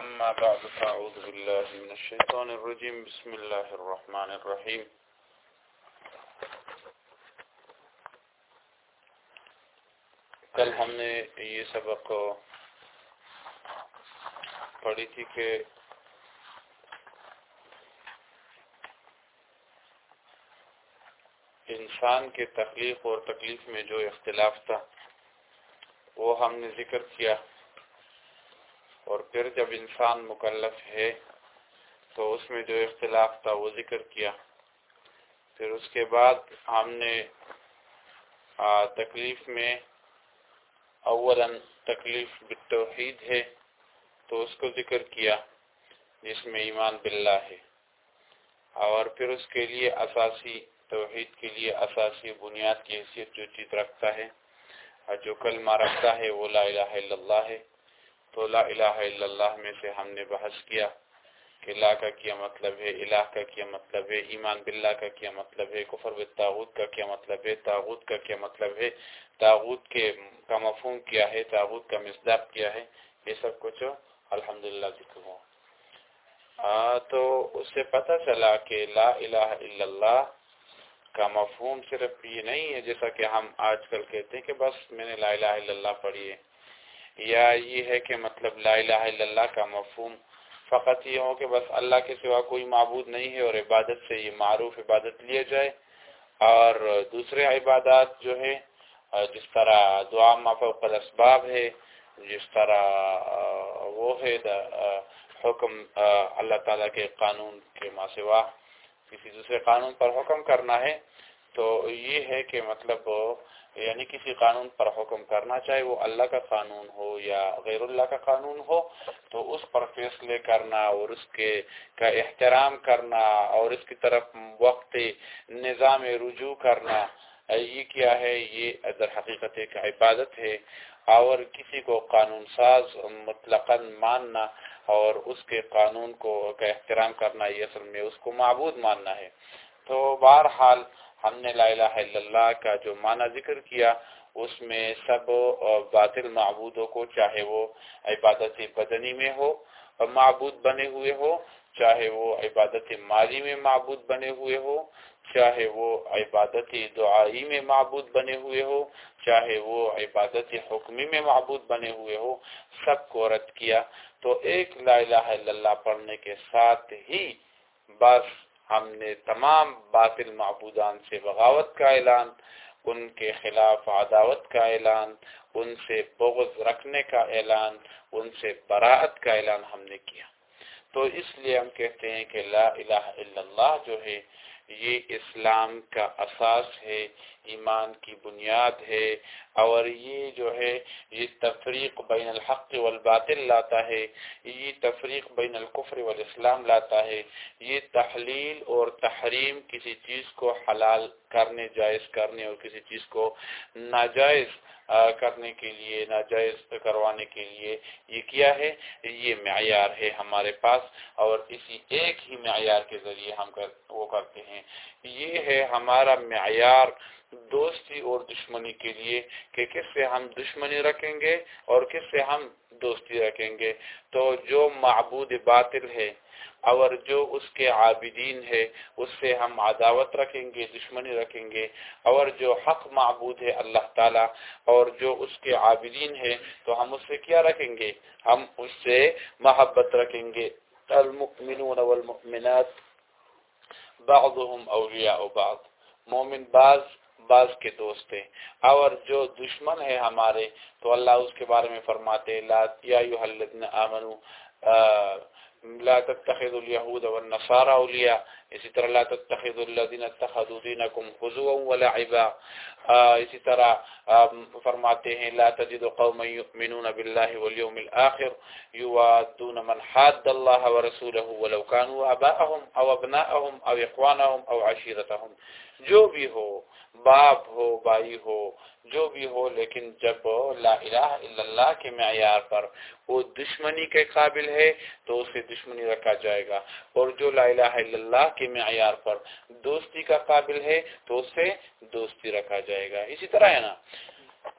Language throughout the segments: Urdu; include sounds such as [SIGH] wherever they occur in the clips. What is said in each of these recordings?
أما بعد، فأعوذ بالله من الشيطان الرجيم. بسم الله الرحمن الرحيم. کل ہم نے یہ سبق پڑھی تھی کہ انسان کے تخلیق اور تکلیف میں جو اختلاف تھا، وہ ہم نے ذکر کیا۔ اور پھر جب انسان مکلف ہے تو اس میں جو اختلاف تھا وہ ذکر کیا۔ پھر اس کے بعد ہم نے تکلیف میں اولا تکلیف بالتوحید ہے تو اس کو ذکر کیا جس میں ایمان باللہ ہے۔ اور پھر اس کے لیے اساسی، توحید کے لیے اساسی بنیاد کی حیثیت جو چیز رکھتا ہے اور جو کلمہ رکھتا ہے وہ لا الہ الا اللہ ہے۔ تو لا الہ الا اللہ میں سے ہم نے بحث کیا کہ لا کا کیا مطلب ہے، الہ کا کیا مطلب ہے، ایمان باللہ کا کیا مطلب ہے، کفر بالتاغوت کا کیا مطلب ہے تاغوت کا کیا مطلب ہے تاغوت کے کا مفہوم کیا ہے تاغوت کا مصداق کیا ہے، یہ سب کچھ الحمدللہ ذکر ہو تو اس سے پتہ چلا کہ لا الہ الا اللہ کا مفہوم صرف یہ نہیں ہے جیسا کہ ہم آج کل کہتے ہیں کہ بس میں نے لا الہ الا اللہ پڑھی ہے۔ یا یہ ہے کہ مطلب لا الہ الا اللہ کا مفہوم فقط یہ ہو کہ بس اللہ کے سوا کوئی معبود نہیں ہے اور عبادت سے یہ معروف عبادت لیا جائے۔ اور دوسرے عبادات جو ہے جس طرح دعا مفوق الاسباب ہے، جس طرح، وہ ہے حکم، اللہ تعالیٰ کے قانون کے ماں سوا کسی دوسرے قانون پر حکم کرنا ہے۔ تو یہ ہے کہ مطلب یعنی کسی قانون پر حکم کرنا چاہے وہ اللہ کا قانون ہو یا غیر اللہ کا قانون ہو، تو اس پر فیصلے کرنا اور اس کے کا احترام کرنا اور اس کی طرف وقت نظام رجوع کرنا، یہ کیا ہے؟ یہ در حقیقت ایک عبادت ہے۔ اور کسی کو قانون ساز مطلق ماننا اور اس کے قانون کو کا احترام کرنا، یہ اصل میں اس کو معبود ماننا ہے۔ تو بہرحال ہم نے لا الہ الا اللہ کا جو معنی ذکر کیا، اس میں سب باطل معبودوں کو، چاہے وہ عبادت بدنی میں ہو، معبود بنے ہوئے ہو، چاہے وہ عبادت مالی میں معبود بنے ہوئے ہو، چاہے وہ عبادت دعائی میں معبود بنے ہوئے ہو، چاہے وہ عبادت حکمی میں معبود بنے ہوئے ہو، سب کو رد کیا۔ تو ایک لا الہ الا اللہ پڑھنے کے ساتھ ہی بس ہم نے تمام باطل معبودان سے بغاوت کا اعلان، ان کے خلاف عداوت کا اعلان، ان سے بغض رکھنے کا اعلان، ان سے براعت کا اعلان ہم نے کیا۔ تو اس لیے ہم کہتے ہیں کہ لا الہ الا اللہ جو ہے، یہ اسلام کا اساس ہے ایمان کی بنیاد ہے اور یہ جو ہے، یہ تفریق بین الحق والباطل لاتا ہے، یہ تفریق بین القفر والاسلام لاتا ہے، یہ تحلیل اور تحریم کسی چیز کو حلال کرنے، جائز کرنے اور کسی چیز کو ناجائز کرنے کے لیے، ناجائز کروانے کے لیے یہ کیا ہے؟ یہ معیار ہے ہمارے پاس اور اسی ایک ہی معیار کے ذریعے ہم وہ کرتے ہیں۔ یہ ہے ہمارا معیار دوستی اور دشمنی کے لیے کہ کس سے ہم دشمنی رکھیں گے اور کس سے ہم دوستی رکھیں گے۔ تو جو معبود باطل ہے اور جو اس کے عابدین ہے، اس سے ہم عداوت رکھیں گے، دشمنی رکھیں گے۔ اور جو حق معبود ہے اللہ تعالی اور جو اس کے عابدین ہے، تو ہم اس سے کیا رکھیں گے؟ ہم اس سے محبت رکھیں گے۔ المؤمنون والمؤمنات، بعضهم اولیاء بعض۔ مومن بعض عباس کے دوست تھے۔ اور جو دشمن ہے ہمارے، تو اللہ اس کے بارے میں فرماتے، لا یا ایھا الذین آمنوا لا تتخذوا اليهود والنصارى اولیاء اسی طرح لا تتخذوا الذين اتخذوا دينكم هزوا ولعبا۔ اسی طرح فرماتے ہیں، لا تجد قوما يؤمنون بالله واليوم الاخر يوادون من حاد الله ورسوله ولو كانوا اباءهم او ابناءهم او اخوانهم او عشيرتهم جو بھی ہو، باپ ہو، بھائی ہو، جو بھی ہو، لیکن جب لا الہ الا اللہ کے معیار پر وہ دشمنی کے قابل ہے، تو اسے دشمنی رکھا جائے گا۔ اور جو لا الہ الا اللہ کے معیار پر۔ دوستی کا قابل ہے تو اسے دوستی رکھا جائے گا۔ اسی طرح ہے نا۔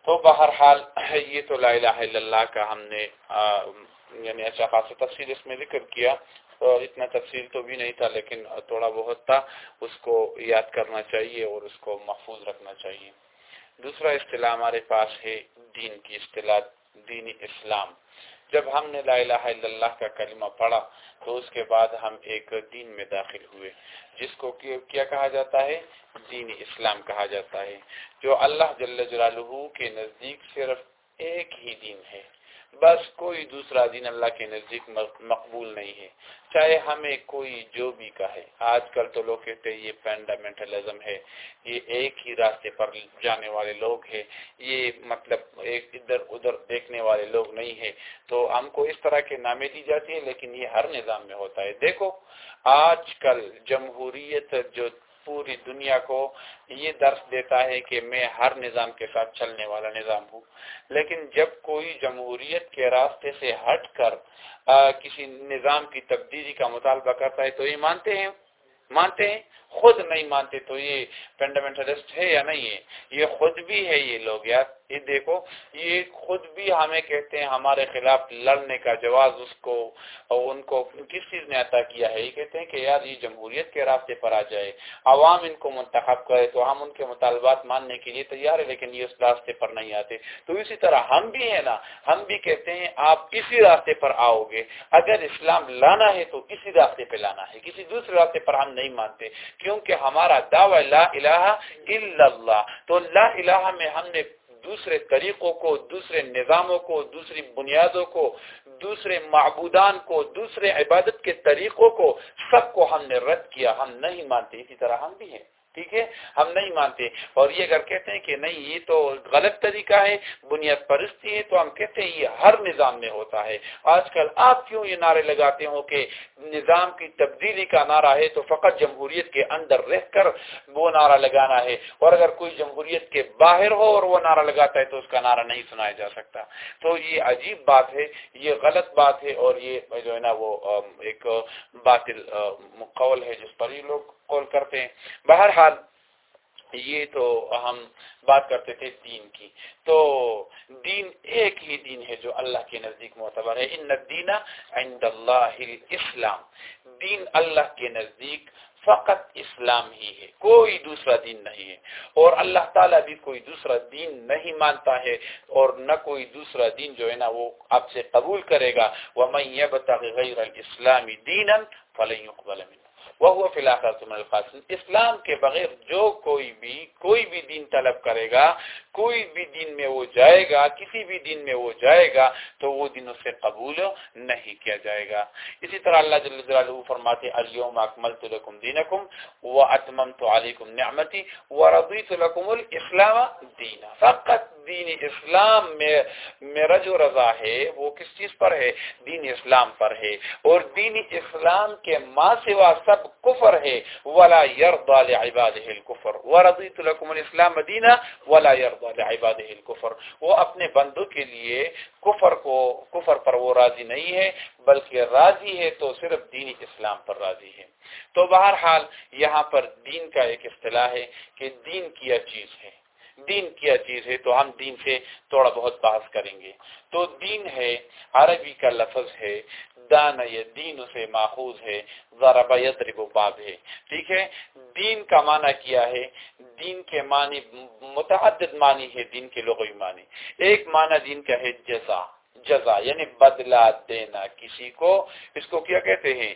تو بہرحال یہ تو لا الہ الا اللہ کا ہم نے یعنی اچھا خاصا تفصیل اس میں ذکر کیا۔ تو اتنا تفصیل تو بھی نہیں تھا، لیکن تھوڑا بہت تھا۔ اس کو یاد کرنا چاہیے اور اس کو محفوظ رکھنا چاہیے۔ دوسرا اصطلاح ہمارے پاس ہے دین کی اصطلاح دین اسلام۔ جب ہم نے لا الہ الا اللہ کا کلمہ پڑھا تو اس کے بعد ہم ایک دین میں داخل ہوئے، جس کو کیا کہا جاتا ہے؟ دین اسلام کہا جاتا ہے، جو اللہ جل جلالہ کے نزدیک صرف ایک ہی دین ہے۔ بس کوئی دوسرا دین اللہ کے نزدیک مقبول نہیں ہے۔ چاہے ہمیں کوئی جو بھی کہے۔ آج کل تو لوگ کہتے ہیں یہ فنڈامنٹلزم ہے۔ یہ ایک ہی راستے پر جانے والے لوگ ہیں۔ یہ مطلب ایک ادھر ادھر دیکھنے والے لوگ نہیں ہیں۔ تو ہم کو اس طرح کے نامے دی جاتی ہیں، لیکن یہ ہر نظام میں ہوتا ہے۔ دیکھو، آج کل جمہوریت جو پوری دنیا کو یہ درس دیتا ہے کہ میں ہر نظام کے ساتھ چلنے والا نظام ہوں۔ لیکن جب کوئی جمہوریت کے راستے سے ہٹ کر کسی نظام کی تبدیلی کا مطالبہ کرتا ہے تو یہ مانتے ہیں؟ مانتے ہیں؟ خود نہیں مانتے تو یہ فنڈامنٹلسٹ ہے یا نہیں ہے؟ یہ خود بھی ہے یہ لوگ یار۔ یہ دیکھو، یہ خود بھی ہمیں کہتے ہیں ہمارے خلاف لڑنے کا جواز اس کو ان کو کس چیز نے عطا کیا ہے؟ یہ کہتے ہیں کہ یار یہ جمہوریت کے راستے پر آ جائے۔ عوام ان کو منتخب کرے تو ہم ان کے مطالبات ماننے کے لیے تیار ہے لیکن یہ اس راستے پر نہیں آتے۔ تو اسی طرح ہم بھی ہیں نا، ہم بھی کہتے ہیں آپ اسی راستے پر آؤ گے۔ اگر اسلام لانا ہے تو اسی راستے پہ لانا ہے، کسی دوسرے راستے پر ہم نہیں مانتے۔ کیونکہ ہمارا دعوی لا الہ الا اللہ۔ تو لا الہ میں ہم نے دوسرے طریقوں کو، دوسرے نظاموں کو، دوسری بنیادوں کو، دوسرے معبودان کو، دوسرے عبادت کے طریقوں کو سب کو ہم نے رد کیا۔ ہم نہیں مانتے، اسی طرح ہم بھی ہیں۔ ٹھیک ہے؟ ہم نہیں مانتے۔ اور یہ اگر کہتے ہیں کہ نہیں، یہ تو غلط طریقہ ہے، بنیاد پرستی ہے، تو ہم کہتے ہیں یہ ہر نظام میں ہوتا ہے۔ آج کل آپ کیوں یہ نعرے لگاتے ہو کہ نظام کی تبدیلی کا نعرہ ہے، تو فقط جمہوریت کے اندر رہ کر وہ نعرہ لگانا ہے۔ اور اگر کوئی جمہوریت کے باہر ہو اور وہ نعرہ لگاتا ہے، تو اس کا نعرہ نہیں سنایا جا سکتا۔ تو یہ عجیب بات ہے، یہ غلط بات ہے اور یہ جو ہے نا وہ ایک باطل قول ہے، جس پر یہ لوگ قول کرتے ہیں۔ بہرحال، یہ تو ہم بات کرتے تھے دین کی۔ تو دین ایک ہی دین ہے جو اللہ کے نزدیک معتبر ہے۔ ان دینا عند اللہ اسلام دین اللہ کے نزدیک فقط اسلام ہی ہے۔ کوئی دوسرا دین نہیں ہے۔ اور اللہ تعالیٰ بھی کوئی دوسرا دین نہیں مانتا ہے۔ اور نہ کوئی دوسرا دین جو ہے نا وہ آپ سے قبول کرے گا۔ وَمَنْ يَبْتَغِ غَيْرَ الْإِسْلَامِ دِينًا فَلَنْ يُقْبَلَ مِنْهُ۔ وہ فی الحال اسلام کے بغیر جو کوئی بھی کوئی بھی دین طلب کرے گا، کوئی بھی دین میں وہ جائے گا، کسی بھی دین میں وہ جائے گا، تو وہ دن اسے قبول نہیں کیا جائے گا. اسی طرح اللہ جل جلالہ فرماتے الیوم اکملت لکم دینکم و اتممت علیکم نعمتی و رضیت لکم الاسلام دینا. فقط دین اسلام میں میرا جو رضا ہے، وہ کس چیز پر ہے؟ دین اسلام پر ہے۔ اور دین اسلام کے ماں سوا سب کفر ہے۔ ولا يرضى لعباده الكفر۔ ورضيت لكم الاسلام دينا ولا يرضى لعباده الكفر۔ وہ اپنے بندوں کے لیے کفر کو، کفر پر وہ راضی نہیں ہے، بلکہ راضی ہے تو صرف دین اسلام پر راضی ہے۔ تو بہرحال یہاں پر دین کا ایک اصطلاح ہے کہ دین کیا چیز ہے۔ دین کیا چیز ہے تو ہم دین سے تھوڑا بہت بحث کریں گے۔ تو دین ہے، عربی کا لفظ ہے، دان یہ دین سے ماخوذ ہے، ضرب یضرب باب ہے۔ ٹھیک ہے؟ دین کا معنی کیا ہے؟ دین کے معنی متعدد معنی ہے دین کے لغوی معنی۔ ایک معنی دین کا ہے جزا۔ جزا یعنی بدلا دینا، کسی کو اس کو کیا کہتے ہیں؟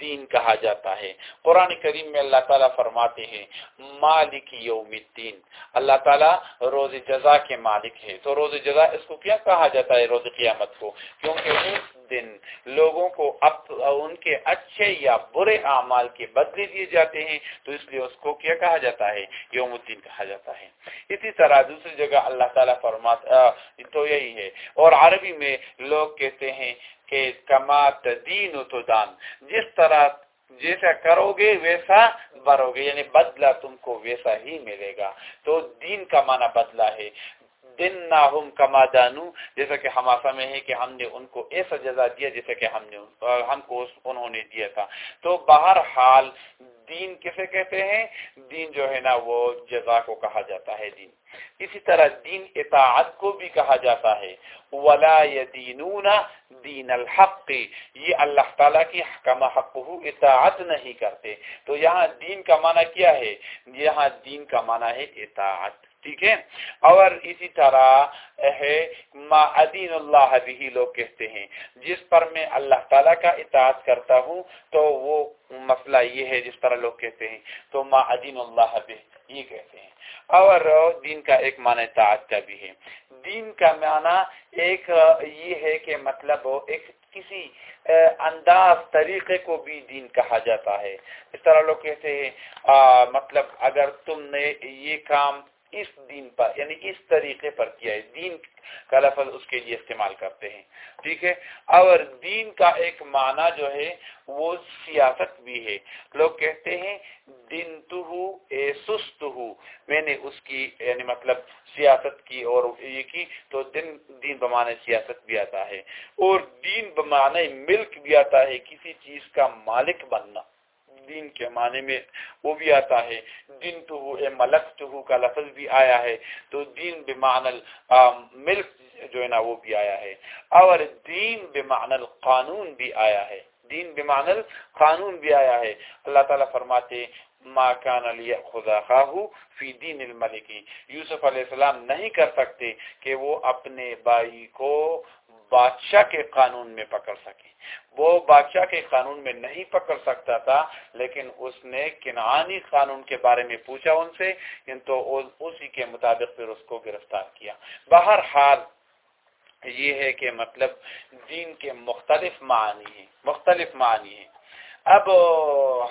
دین کہا جاتا ہے۔ قرآن کریم میں اللہ تعالیٰ فرماتے ہیں، مالک یوم الدین۔ اللہ تعالیٰ روز جزا کے مالک ہے۔ تو روز جزا اس کو کیا کہا جاتا ہے؟ روز قیامت کو۔ کیونکہ اس دن لوگوں کو ان کے اچھے یا برے اعمال کے بدلے دیے جاتے ہیں، تو اس لیے اس کو کیا کہا جاتا ہے؟ یوم الدین کہا جاتا ہے۔ اسی طرح دوسری جگہ اللہ تعالیٰ فرماتا تو یہی ہے۔ اور عربی میں لوگ کہتے ہیں کہ کمات دین تو دان جس طرح جیسا کرو گے ویسا برو گے یعنی بدلہ تم کو ویسا ہی ملے گا۔ تو دین کا معنی بدلہ ہے۔ دن نہ کما دانو جیسا کہ ہماسا میں ہے کہ ہم نے ان کو ایسا جزا دیا جیسا کہ ہم نے ہم کو انہوں نے دیا تھا۔ تو بہر حال دین کسے کہتے ہیں؟ دین جو ہے نا وہ جزا کو کہا جاتا ہے دین۔ اسی طرح دین اطاعت کو بھی کہا جاتا ہے۔ ولا يدينون دین الحق۔ یہ اللہ تعالیٰ کی حکم حق اطاعت نہیں کرتے۔ تو یہاں دین کا معنی کیا ہے؟ یہاں دین کا معنی ہے اطاعت۔ ٹھیک ہے؟ اور اسی طرح ہے، ما ادین اللہ بھی لوگ کہتے ہیں، جس پر میں اللہ تعالیٰ کا اطاعت کرتا ہوں، تو وہ مسئلہ یہ ہے جس طرح لوگ کہتے ہیں، تو ما ادین اللہ بھی یہ کہتے ہیں۔ اور دین کا ایک معنی اطاعت کا بھی ہے۔ دین کا معنی ایک یہ ہے کہ مطلب ایک کسی انداز طریقے کو بھی دین کہا جاتا ہے۔ اس طرح لوگ کہتے ہیں مطلب اگر تم نے یہ کام اس دین پر یعنی اس طریقے پر کیا ہے، دین کا لفظ اس کے لیے استعمال کرتے ہیں، ٹھیک ہے؟ اور دین کا ایک معنی جو ہے، وہ سیاست بھی ہے۔ لوگ کہتے ہیں دن تو اے سست ہو میں نے اس کی یعنی مطلب سیاست کی اور یہ کی، تو دن، دین بمانے سیاست بھی آتا ہے۔ اور دین بمانے ملک بھی آتا ہے، کسی چیز کا مالک بننا۔ دین کے معنی میں وہ بھی آتا ہے۔ دین تو اے ملک تو کا لفظ بھی آیا ہے۔ تو دین بمان ملک جو ہے نا، وہ بھی آیا ہے۔ اور دین بمان القانون بھی آیا ہے۔ دین بمان القانون بھی آیا ہے۔ اللہ تعالیٰ فرماتے ما کان علی خدا خواہ فی دین الملکی۔ یوسف علیہ السلام نہیں کر سکتے کہ وہ اپنے بائی کو بادشاہ کے قانون میں پکڑ سکے وہ بادشاہ کے قانون میں نہیں پکڑ سکتا تھا، لیکن اس نے کنعانی قانون کے بارے میں پوچھا ان سے یعنی تو اسی کے مطابق پھر اس کو گرفتار کیا۔ بہر حال یہ ہے کہ مطلب دین کے مختلف معنی ہیں، مختلف معنی ہیں۔ اب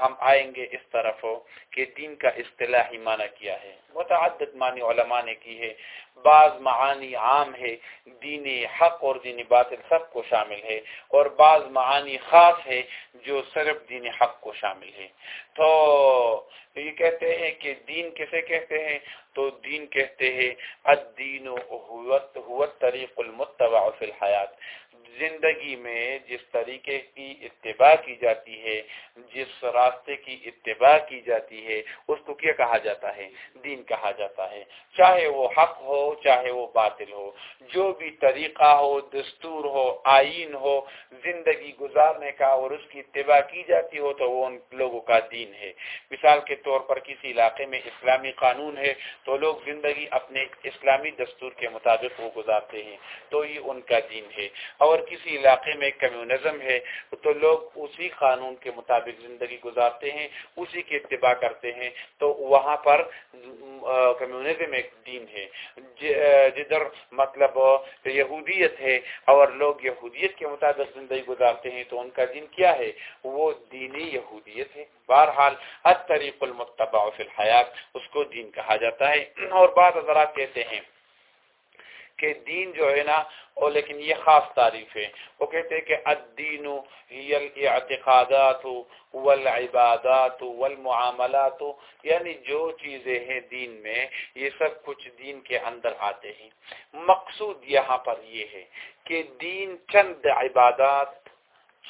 ہم آئیں گے اس طرف کہ دین کا اصطلاحی معنی کیا ہے۔ متعدد معنی علماء نے کی ہے۔ بعض معانی عام ہے۔ دین حق اور دین باطل سب کو شامل ہے۔ اور بعض معانی خاص ہے جو صرف دین حق کو شامل ہے۔ تو یہ کہتے ہیں کہ دین کسے کہتے ہیں؟ تو دین کہتے ہیں الدین طریق المتبع فی الحیات۔ زندگی میں جس طریقے کی اتباع کی جاتی ہے، جس راستے کی اتباع کی جاتی ہے، اس کو کیا کہا جاتا ہے؟ دین کہا جاتا ہے۔ چاہے وہ حق ہو، چاہے وہ باطل ہو، جو بھی طریقہ ہو، دستور ہو، آئین ہو، زندگی گزارنے کا اور اس کی اتباع کی جاتی ہو، تو وہ ان لوگوں کا دین ہے۔ مثال کے طور پر کسی علاقے میں اسلامی قانون ہے، تو لوگ زندگی اپنے اسلامی دستور کے مطابق وہ گزارتے ہیں، تو یہ ان کا دین ہے۔ اور کسی علاقے میں کمیونزم ہے، تو لوگ اسی قانون کے مطابق زندگی گزارتے ہیں، اسی کی اتباع کرتے ہیں۔ تو وہاں پر کمیونزم ایک دین ہے۔ جدھر مطلب یہودیت ہے اور لوگ یہودیت کے مطابق زندگی گزارتے ہیں، تو ان کا دین کیا ہے؟ وہ دینی یہودیت ہے۔ بہرحال، الطریق المتبع فی الحیات، اس کو دین کہا جاتا ہے۔ اور بعض حضرات کہتے ہیں کہ دین جو ہے نا، اور لیکن یہ خاص تعریف ہے۔ وہ کہتے ہیں کہ الدین ہی الاعتقادات والعبادات والمعاملات یعنی جو چیزیں ہیں دین میں، یہ سب کچھ دین کے اندر آتے ہیں۔ مقصود یہاں پر یہ ہے کہ دین چند عبادات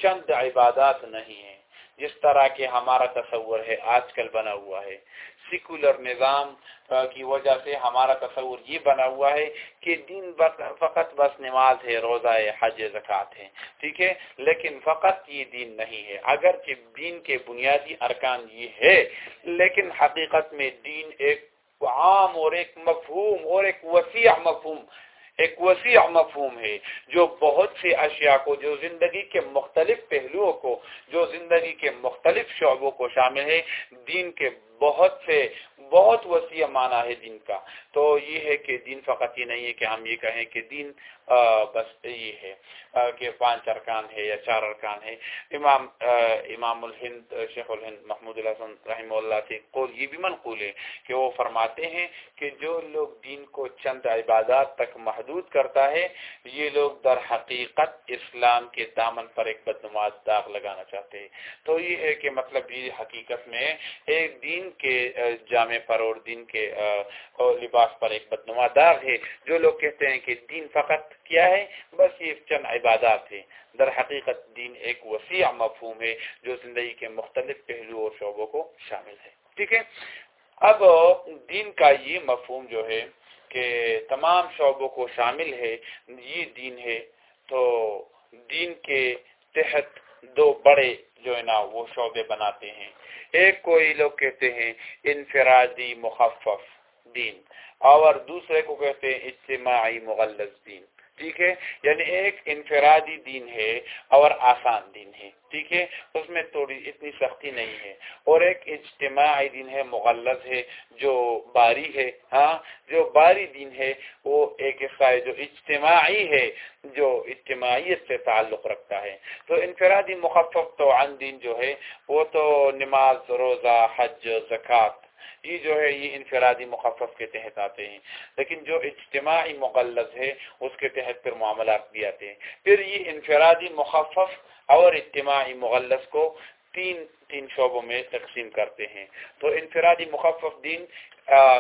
چند عبادات نہیں ہیں۔ جس طرح کے ہمارا تصور ہے، آج کل بنا ہوا ہے۔ سیکولر نظام کی وجہ سے ہمارا تصور یہ بنا ہوا ہے کہ دین فقط بس نماز ہے، روزہ ہے، حج زکوٰۃ ہے، ٹھیک ہے؟ لیکن فقط یہ دین نہیں ہے۔ اگرچہ دین کے بنیادی ارکان یہ ہے، لیکن حقیقت میں دین ایک عام اور ایک مفہوم اور ایک وسیع مفہوم ایک وسیع مفہوم ہے جو بہت سے اشیاء کو، جو زندگی کے مختلف پہلوؤں کو، جو زندگی کے مختلف شعبوں کو شامل ہے دین کے بہت سے، بہت وسیع معنی ہے دین کا۔ تو یہ ہے کہ دین فقط یہ نہیں ہے کہ ہم یہ کہیں کہ دین بس یہ ہے۔ کہ پانچ ارکان ہے یا چار ارکان ہے۔ امام امام الہند، شیخ الہند محمود الحسن رحمہ اللہ سے قول یہ بھی منقول ہے کہ وہ فرماتے ہیں کہ جو لوگ دین کو چند عبادات تک محدود کرتا ہے، یہ لوگ در حقیقت اسلام کے دامن پر ایک بدنماز داغ لگانا چاہتے ہیں۔ تو یہ ہے کہ مطلب یہ حقیقت میں ایک دین کے جامع پر اور دین کے لباس پر ایک بدنما داغ ہے۔ جو لوگ کہتے ہیں کہ دین فقط کیا ہے؟ بس یہ چند عبادات ہیں۔ در حقیقت دین ایک وسیع مفہوم ہے جو زندگی کے مختلف پہلو اور شعبوں کو شامل ہے۔ ٹھیک ہے؟ اب دین کا یہ مفہوم جو ہے کہ تمام شعبوں کو شامل ہے، یہ دین ہے۔ تو دین کے تحت دو بڑے جو ہے نا، وہ شعبے بناتے ہیں۔ ایک کوئی لوگ کہتے ہیں انفرادی مخفف دین، اور دوسرے کو کہتے ہیں اجتماعی مغلظ دین۔ ٹھیک ہے؟ یعنی ایک انفرادی دین ہے اور آسان دین ہے، ٹھیک ہے؟ اس میں تھوڑی اتنی سختی نہیں ہے۔ اور ایک اجتماعی دین ہے، مغلظ ہے، جو باری ہے ہاں؟ جو باری دین ہے، وہ ایک حصہ ہے جو اجتماعی ہے، جو اجتماعیت سے تعلق رکھتا ہے۔ تو انفرادی مخفف تو عن دین جو ہے، وہ تو نماز، روزہ، حج، زکوٰۃ یہ جو ہے، یہ انفرادی مخفف کے تحت آتے ہیں۔ لیکن جو اجتماعی مغلظ ہے، اس کے تحت پھر معاملات بھی آتے ہیں۔ پھر یہ انفرادی مخفف اور اجتماعی مغلظ کو تین تین شعبوں میں تقسیم کرتے ہیں۔ تو انفرادی مخفف دین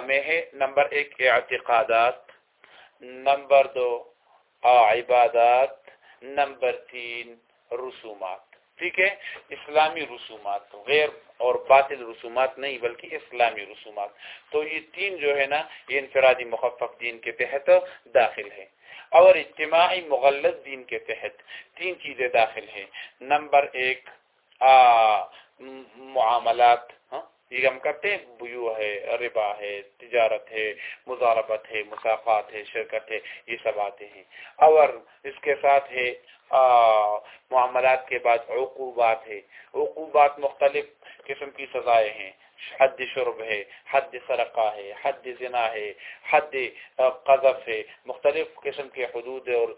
میں ہے نمبر ایک اعتقادات، نمبر دو عبادات، نمبر تین رسومات۔ ٹھیک ہے، اسلامی رسومات، غیر اور باطل رسومات نہیں، بلکہ اسلامی رسومات۔ تو یہ تین جو ہے نا، یہ انفرادی مخفف دین کے تحت داخل ہے اور اجتماعی مغلط دین کے تحت تین چیزیں داخل ہیں۔ نمبر ایک معاملات۔ یہ ہم کرتے ہیں بیو ہے، ربا ہے، تجارت ہے مزاربت ہے، مسافات ہے، شرکت ہے، یہ سب آتے ہیں۔ اور اس کے ساتھ ہے معاملات کے بعد عقوبات ہے۔ عقوبات مختلف قسم کی سزائیں ہیں۔ حد شرب ہے، حد سرقہ ہے، حد زنا ہے، حد قذف ہے۔ مختلف قسم کے حدود اور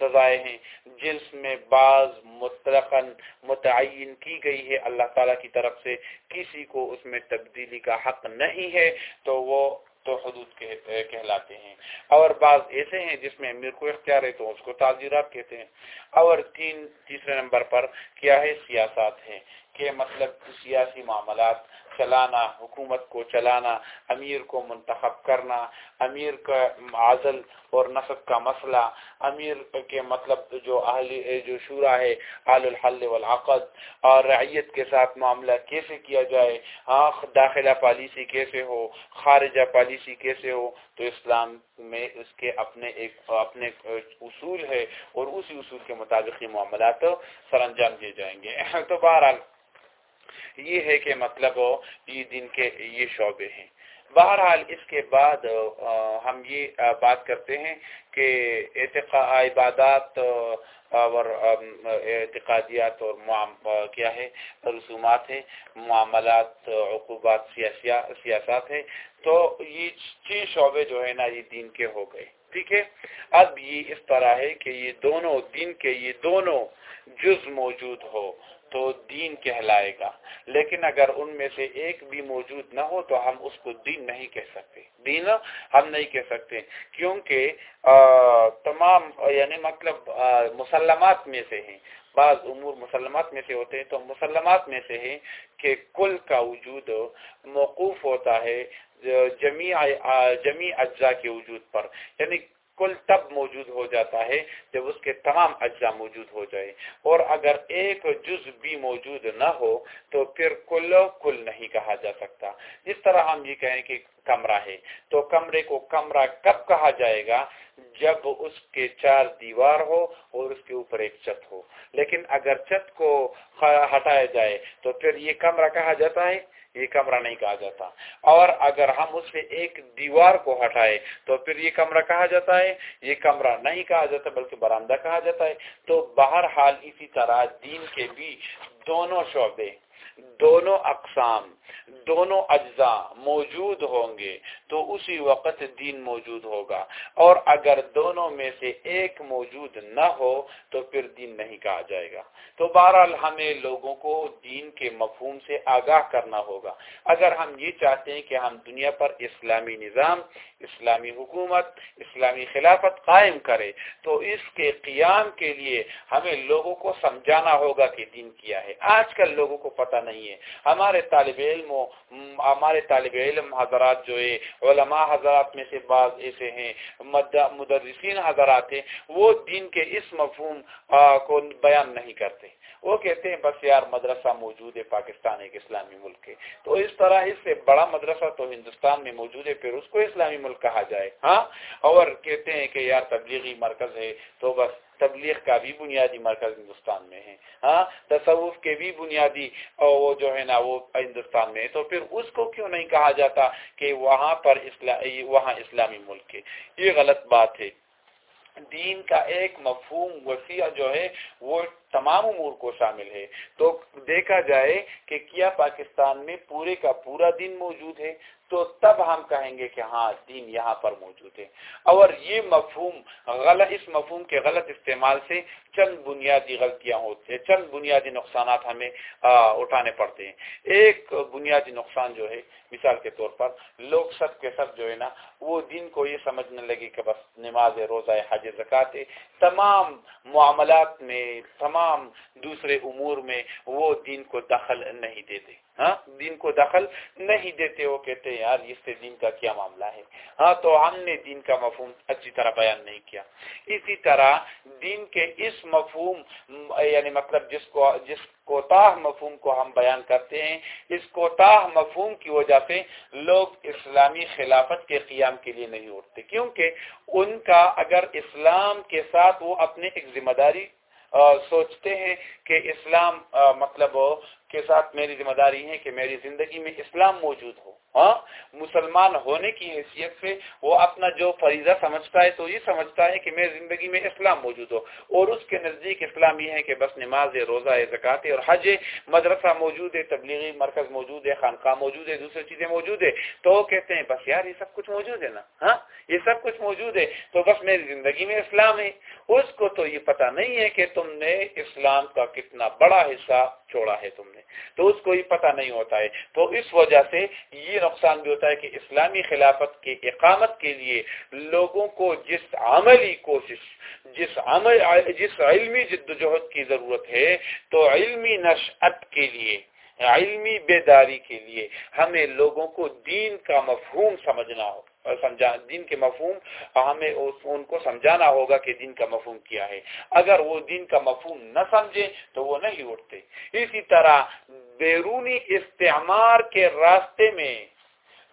سزائیں ہیں۔ جس میں بعض مطلق متعین کی گئی ہے اللہ تعالیٰ کی طرف سے، کسی کو اس میں تبدیلی کا حق نہیں ہے، تو وہ تو حدود کہلاتے ہیں۔ اور بعض ایسے ہیں جس میں امیر کو اختیار ہے، تو اس کو تعزیرات کہتے ہیں۔ اور تین، تیسرے نمبر پر کیا ہے؟ سیاست ہے کہ مطلب سیاسی معاملات چلانا، حکومت کو چلانا، امیر کو منتخب کرنا، امیر کا عزل اور نصب کا مسئلہ، امیر کے مطلب جو اہل، جو شورا ہے، اہل الحل والعقد، اور رعیت کے ساتھ معاملہ کیسے کیا جائے؟ داخلہ پالیسی کیسے ہو؟ خارجہ پالیسی کیسے ہو؟ تو اسلام میں اس کے اپنے ایک، اپنے اصول ہے اور اسی اصول کے مطابق یہ معاملات سر انجام دیے جائیں گے۔ تو بہرحال یہ ہے کہ مطلب یہ دن کے یہ شعبے ہیں۔ بہرحال اس کے بعد ہم یہ بات کرتے ہیں کہ عبادات اور اعتقادیات اور کیا ہے؟ رسومات ہیں، معاملات، عقوبات سیاست ہیں۔ تو یہ چھ شعبے جو ہے نا، یہ دین کے ہو گئے۔ ٹھیک ہے؟ اب یہ اس طرح ہے کہ یہ دونوں دین کے، یہ دونوں جز موجود ہو۔ تو دین کہلائے گا۔ لیکن اگر ان میں سے ایک بھی موجود نہ ہو تو ہم اس کو دین نہیں کہہ سکتے۔ دین ہم نہیں کہہ سکتے۔ کیونکہ تمام یعنی مطلب مسلمات میں سے ہیں۔ بعض امور مسلمات میں سے ہوتے ہیں تو مسلمات میں سے ہیں کہ کل کا وجود موقوف ہوتا ہے، جمیع جمی اجزاء کے وجود پر۔ یعنی کل تب موجود ہو جاتا ہے جب اس کے تمام اجزاء موجود ہو جائے اور اگر ایک جز بھی موجود نہ ہو تو پھر کل کل نہیں کہا جا سکتا۔ جس طرح ہم یہ کہیں کہ کمرہ ہے۔ تو کمرے کو کمرہ کب کہا جائے گا؟ جب اس کے چار دیوار ہو اور اس کے اوپر ایک چت ہو۔ لیکن اگر چت کو ہٹایا جائے تو پھر یہ کمرہ کہا جاتا ہے؟ یہ کمرہ نہیں کہا جاتا۔ اور اگر ہم اس میں ایک دیوار کو ہٹائے تو پھر یہ کمرہ کہا جاتا ہے۔ یہ کمرہ نہیں کہا جاتا بلکہ برآمدہ کہا جاتا ہے۔ تو بہرحال اسی طرح دین کے بھی دونوں شعبے دونوں اقسام، دونوں اجزاء موجود ہوں گے تو اسی وقت دین موجود ہوگا۔ اور اگر دونوں میں سے ایک موجود نہ ہو تو پھر دین نہیں کہا جائے گا۔ تو بہرحال ہمیں لوگوں کو دین کے مفہوم سے آگاہ کرنا ہوگا۔ اگر ہم یہ چاہتے ہیں کہ ہم دنیا پر اسلامی نظام، اسلامی حکومت، اسلامی خلافت قائم کرے، تو اس کے قیام کے لیے ہمیں لوگوں کو سمجھانا ہوگا کہ دین کیا ہے۔ آج کل لوگوں کو پتہ نہیں ہے۔ ہمارے طالب علم ہمارے طالب علم حضرات جو ہے، علماء حضرات میں سے بعض ایسے ہیں مدرسین حضرات ہیں، وہ دین کے اس مفہوم کو بیان نہیں کرتے۔ وہ کہتے ہیں، بس یار، مدرسہ موجود ہے پاکستان ایک اسلامی ملک ہے تو اس طرح اس سے بڑا مدرسہ تو ہندوستان میں موجود ہے، پھر اس کو اسلامی ملک کہا جائے۔ ہاں؟ اور کہتے ہیں کہ یار، تبلیغی مرکز ہے، تو بس تبلیغ کا بھی بنیادی مرکز ہندوستان میں ہے۔ ہاں تصوف کے بھی بنیادی وہ جو ہے نا وہ ہندوستان میں ہے۔ تو پھر اس کو کیوں نہیں کہا جاتا کہ وہاں پر وہاں اسلامی ملک ہے؟ یہ غلط بات ہے۔ دین کا ایک مفہوم وسیع جو ہے وہ تمام امور کو شامل ہے۔ تو دیکھا جائے کہ کیا پاکستان میں پورے کا پورا دین موجود ہے، تو تب ہم کہیں گے کہ ہاں دین یہاں پر موجود ہے۔ اور یہ مفہوم غلط، اس مفہوم کے غلط استعمال سے چند بنیادی غلطیاں ہوتی ہیں، چند بنیادی نقصانات ہمیں اٹھانے پڑتے ہیں۔ ایک بنیادی نقصان جو ہے، مثال کے طور پر لوگ سب کے سب جو ہے نا، وہ دین کو یہ سمجھنے لگے کہ بس نماز، روزہ، حج زکات تمام معاملات میں، تمام دوسرے امور میں وہ دین کو دخل نہیں دیتے۔ ہاں؟ دین کو دخل نہیں دیتے، وہ کہتے ہیں، یار، اس سے دین کا کیا معاملہ ہے؟ ہاں تو ہم نے دین کا مفہوم اچھی طرح بیان نہیں کیا۔ اسی طرح دین کے اس مفہوم یعنی مطلب جس کو، جس کوتاہ مفہوم کو ہم بیان کرتے ہیں، اس کوتاہ مفہوم کی وجہ سے لوگ اسلامی خلافت کے قیام کے لیے نہیں اٹھتے۔ کیونکہ ان کا اگر اسلام کے ساتھ وہ اپنے ایک ذمہ داری سوچتے ہیں کہ اسلام مطلب کے ساتھ میری ذمہ داری ہے کہ میری زندگی میں اسلام موجود ہو۔ ہاں مسلمان ہونے کی حیثیت سے وہ اپنا جو فریضہ سمجھتا ہے تو یہ سمجھتا ہے کہ میری زندگی میں اسلام موجود ہو اور اس کے نزدیک اسلام یہ ہے کہ بس نماز روزہ زکات اور حج مدرسہ موجود ہے، تبلیغی مرکز موجود ہے، خانقاہ موجود ہے، دوسری چیزیں موجود ہے۔ تو وہ کہتے ہیں، بس یار یہ سب کچھ موجود ہے نا؟ ہاں؟ یہ سب کچھ موجود ہے۔ تو بس میری زندگی میں اسلام ہے۔ اس کو تو یہ پتہ نہیں ہے کہ تم نے اسلام کا کتنا بڑا حصہ چھوڑا ہے تم نے۔ تو اس کو یہ پتہ نہیں ہوتا ہے۔ تو اس وجہ سے یہ نقصان بھی ہوتا ہے کہ اسلامی خلافت کے اقامت کے لیے لوگوں کو جس عملی کوشش، جس عمل، جس علمی جدوجہد کی ضرورت ہے، تو علمی نشعت کے لیے، علمی بیداری کے لیے ہمیں لوگوں کو دین کا مفہوم سمجھنا سمجھا دین کے مفہوم، ہمیں ان کو سمجھانا ہوگا کہ دین کا مفہوم کیا ہے۔ اگر وہ دین کا مفہوم نہ سمجھے، تو وہ نہیں اٹھتے۔ اسی طرح بیرونی استعمار کے راستے میں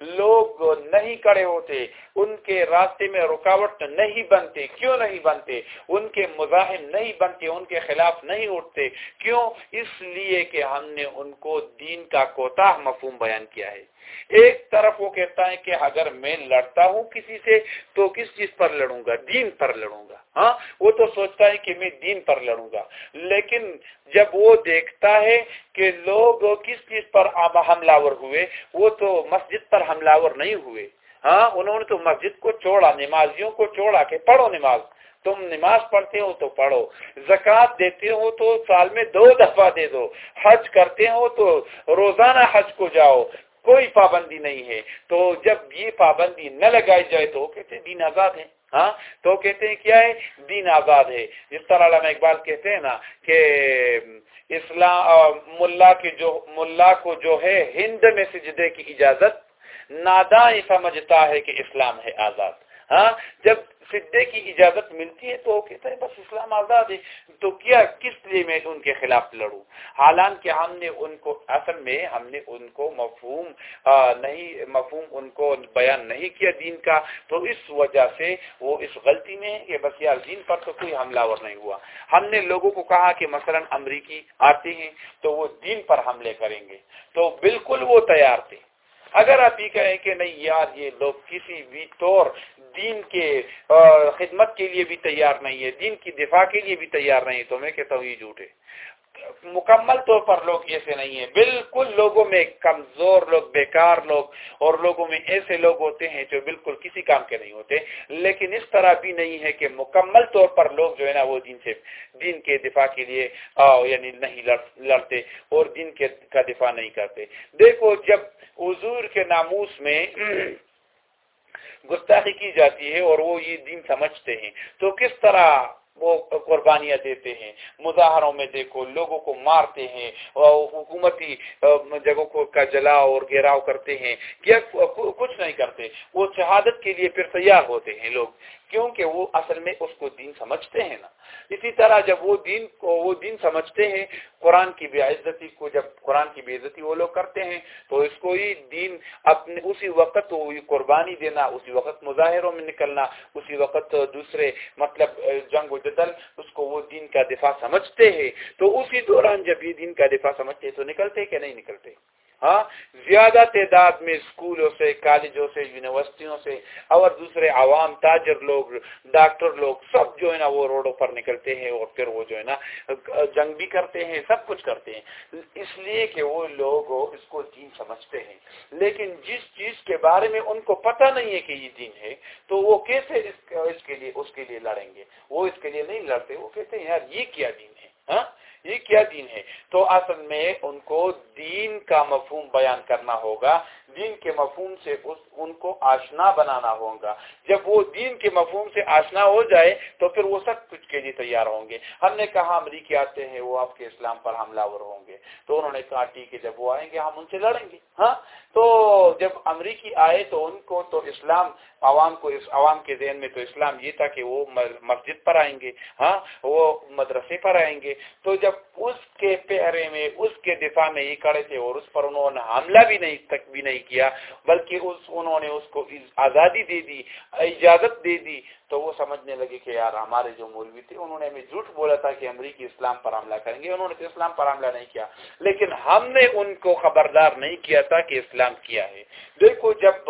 لوگ نہیں کڑے ہوتے، ان کے راستے میں رکاوٹ نہیں بنتے، کیوں نہیں بنتے؟ ان کے مزاحم نہیں بنتے، ان کے خلاف نہیں اٹھتے، کیوں؟ اس لیے کہ ہم نے ان کو دین کا کوتاہ مفہوم بیان کیا ہے۔ ایک طرف وہ کہتا ہے کہ اگر میں لڑتا ہوں کسی سے، تو کس چیز پر لڑوں گا؟ دین پر لڑوں گا۔ ہاں وہ تو سوچتا ہے کہ میں دین پر لڑوں گا۔ لیکن جب وہ دیکھتا ہے کہ لوگ کس چیز پر حملہ ہوئے، وہ تو مسجد پر حملہ نہیں ہوئے۔ ہاں انہوں نے تو مسجد کو چھوڑا، نمازیوں کو چھوڑا کہ پڑھو نماز۔ تم نماز پڑھتے ہو تو پڑھو۔ زکوٰۃ دیتے ہو تو سال میں دو دفعہ دے دو۔ حج کرتے ہو تو روزانہ حج کو جاؤ۔ کوئی پابندی نہیں ہے۔ تو جب یہ پابندی نہ لگائی جائے تو کہتے ہیں دین آزاد ہے۔ ہاں؟ تو کہتے ہیں کیا ہے؟ دین آزاد ہے۔ جس طرح علامہ اقبال کہتے ہیں نا کہ اسلام ملا کے جو، ملا کو جو ہے ہند میں سجدے کی اجازت نادا سمجھتا ہے کہ اسلام ہے آزاد۔ ہاں؟ جب سدے کی اجازت ملتی ہے تو وہ کہتا ہے بس اسلام آزاد ہے۔ تو کیا کس لیے میں ان کے خلاف لڑوں؟ حالانکہ ہم نے ان کو اصل میں ہم نے ان کو مفہوم نہیں، مفہوم ان کو بیان نہیں کیا دین کا۔ تو اس وجہ سے وہ اس غلطی میں کہ بس یار دین پر تو کوئی حملہ ور نہیں ہوا۔ ہم نے لوگوں کو کہا کہ مثلا امریکی آتے ہیں تو وہ دین پر حملے کریں گے۔ تو بالکل وہ تیار تھے۔ اگر آپ یہ کہیں کہ نہیں یار، یہ لوگ کسی بھی طور دین کے خدمت کے لیے بھی تیار نہیں ہے دین کی دفاع کے لیے بھی تیار نہیں تو میں کہتا ہوں یہ جھوٹے مکمل طور پر لوگ ایسے نہیں ہیں۔ بالکل لوگوں میں کمزور لوگ، بیکار لوگ اور لوگوں میں ایسے لوگ ہوتے ہیں جو بالکل کسی کام کے نہیں ہوتے۔ لیکن اس طرح بھی نہیں ہے کہ مکمل طور پر لوگ جو ہے نا وہ دین سے، دین کے دفاع کے لیے یعنی نہیں لڑتے اور دین کے کا دفاع نہیں کرتے۔ دیکھو، جب حضور کے ناموس میں گستاخی کی جاتی ہے اور وہ یہ دین سمجھتے ہیں، تو کس طرح وہ قربانیاں دیتے ہیں، مظاہروں میں دیکھو، لوگوں کو مارتے ہیں حکومتی جگہوں کو کا جلاؤ اور گھیراؤ کرتے ہیں کیا کچھ نہیں کرتے۔ وہ شہادت کے لیے پھر تیار ہوتے ہیں لوگ، کیونکہ وہ اصل میں اس کو دین سمجھتے ہیں نا۔ اسی طرح جب وہ دین کو، وہ دین سمجھتے ہیں، قرآن کی بے عزتی کو، جب قرآن کی بے عزتی وہ لوگ کرتے ہیں، تو اس کو ہی دین اپنے، اسی وقت قربانی دینا، اسی وقت مظاہروں میں نکلنا، اسی وقت دوسرے مطلب جنگ و قتل اس کو وہ دین کا دفاع سمجھتے ہیں۔ تو اسی دوران جب یہ دین کا دفاع سمجھتے ہیں تو نکلتے کہ نہیں نکلتے؟ ہاں زیادہ تعداد میں اسکولوں سے، کالجوں سے، یونیورسٹیوں سے اور دوسرے عوام، تاجر لوگ، ڈاکٹر لوگ سب جو ہے نا وہ روڈوں پر نکلتے ہیں اور پھر وہ جو ہے نا جنگ بھی کرتے ہیں، سب کچھ کرتے ہیں۔ اس لیے کہ وہ لوگ اس کو دین سمجھتے ہیں۔ لیکن جس چیز کے بارے میں ان کو پتہ نہیں ہے کہ یہ دین ہے، تو وہ کیسے اس کے لیے، اس کے لیے لڑیں گے؟ وہ اس کے لیے نہیں لڑتے، وہ کہتے ہیں، یار یہ کیا دین ہے؟ ہاں؟ یہ کیا دین ہے؟ تو اصل میں ان کو دین کا مفہوم بیان کرنا ہوگا دین کے مفہوم سے اس ان کو آشنا بنانا ہوگا۔ جب وہ دین کے مفہوم سے آشنا ہو جائے تو پھر وہ سب کچھ کے لیے تیار ہوں گے۔ ہم نے کہا امریکی آتے ہیں، وہ آپ کے اسلام پر حملہ ور ہوں گے۔ تو انہوں نے کہا، ٹھیک ہے، جب وہ آئیں گے، ہم ان سے لڑیں گے۔ ہاں؟ تو جب امریکی آئے تو ان کو تو اسلام عوام کو اس عوام کے ذہن میں تو اسلام یہ تھا کہ وہ مسجد پر آئیں گے۔ ہاں؟ وہ مدرسے پر آئیں گے۔ تو جب اس کے پیرے میں، اس کے دفاع میں یہ کھڑے تھے اور اس پر انہوں نے حملہ بھی نہیں، تک بھی نہیں کیا، بلکہ اس، انہوں نے اس کو آزادی دے دی، اجازت دے دی، تو وہ سمجھنے لگے کہ یار ہمارے جو مولوی تھے، انہوں نے ہمیں جھوٹ بولا تھا کہ امریکی اسلام پر حملہ کریں گے، انہوں نے اسلام پر حملہ نہیں کیا۔ لیکن ہم نے ان کو خبردار نہیں کیا تھا کہ اسلام کیا ہے۔ دیکھو جب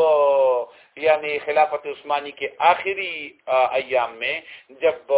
یعنی خلافت عثمانی کے آخری ایام میں جب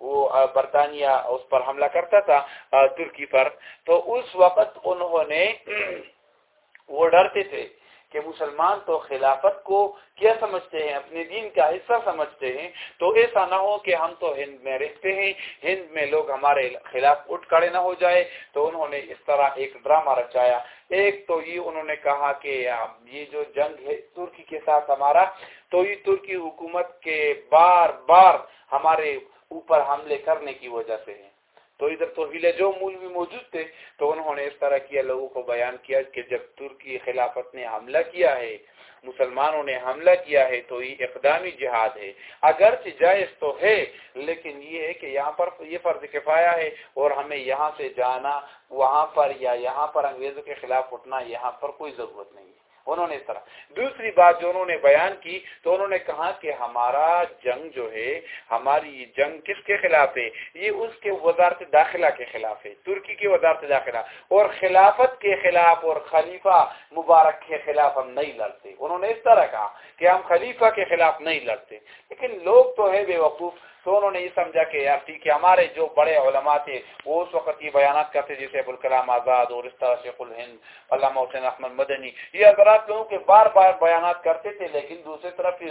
وہ برطانیہ اس پر حملہ کرتا تھا ترکی پر، تو اس وقت انہوں نے [CLEARS THROAT] وہ ڈرتے تھے۔ کہ مسلمان تو خلافت کو کیا سمجھتے ہیں، اپنے دین کا حصہ سمجھتے ہیں، تو ایسا نہ ہو کہ ہم تو ہند میں رہتے ہیں، ہند میں لوگ ہمارے خلاف اٹھ کڑے نہ ہو جائے۔ تو انہوں نے اس طرح ایک ڈرامہ رچایا۔ ایک تو یہ انہوں نے کہا کہ یہ جو جنگ ہے ترکی کے ساتھ ہمارا، تو یہ ترکی حکومت کے بار بار ہمارے اوپر حملے کرنے کی وجہ سے ہیں تو ادھر تو ہلے جو مولوی موجود تھے، تو انہوں نے اس طرح کیا، لوگوں کو بیان کیا کہ جب ترکی خلافت نے حملہ کیا ہے، مسلمانوں نے حملہ کیا ہے، تو یہ اقدامی جہاد ہے۔ اگرچہ جائز تو ہے، لیکن یہ ہے کہ یہاں پر یہ فرض کفایا ہے اور ہمیں یہاں سے جانا، وہاں پر یا یہاں پر انگریزوں کے خلاف اٹھنا، یہاں پر کوئی ضرورت نہیں ہے۔ انہوں نے اس طرح۔ دوسری بات جو انہوں نے بیان کی تو انہوں نے کہا کہ ہمارا جنگ جو ہے، ہماری جنگ کس کے خلاف ہے؟ یہ اس کے وزارت داخلہ کے خلاف ہے، ترکی کی وزارت داخلہ۔ اور خلافت کے خلاف اور خلیفہ مبارک کے خلاف ہم نہیں لڑتے۔ انہوں نے اس طرح کہا کہ ہم خلیفہ کے خلاف نہیں لڑتے۔ لیکن لوگ تو ہے بے وقوف۔ تو انہوں نے یہ سمجھا کہ یار ٹھیک ہے، ہمارے جو بڑے علماء تھے، وہ اس وقت یہ بیانات کرتے جیسے ابوالکلام آزاد اور اس طرح شیخ الہند علامہ حسین احمد مدنی، یہ حضرات لوگوں کے بار بار بیانات کرتے تھے، لیکن دوسری طرف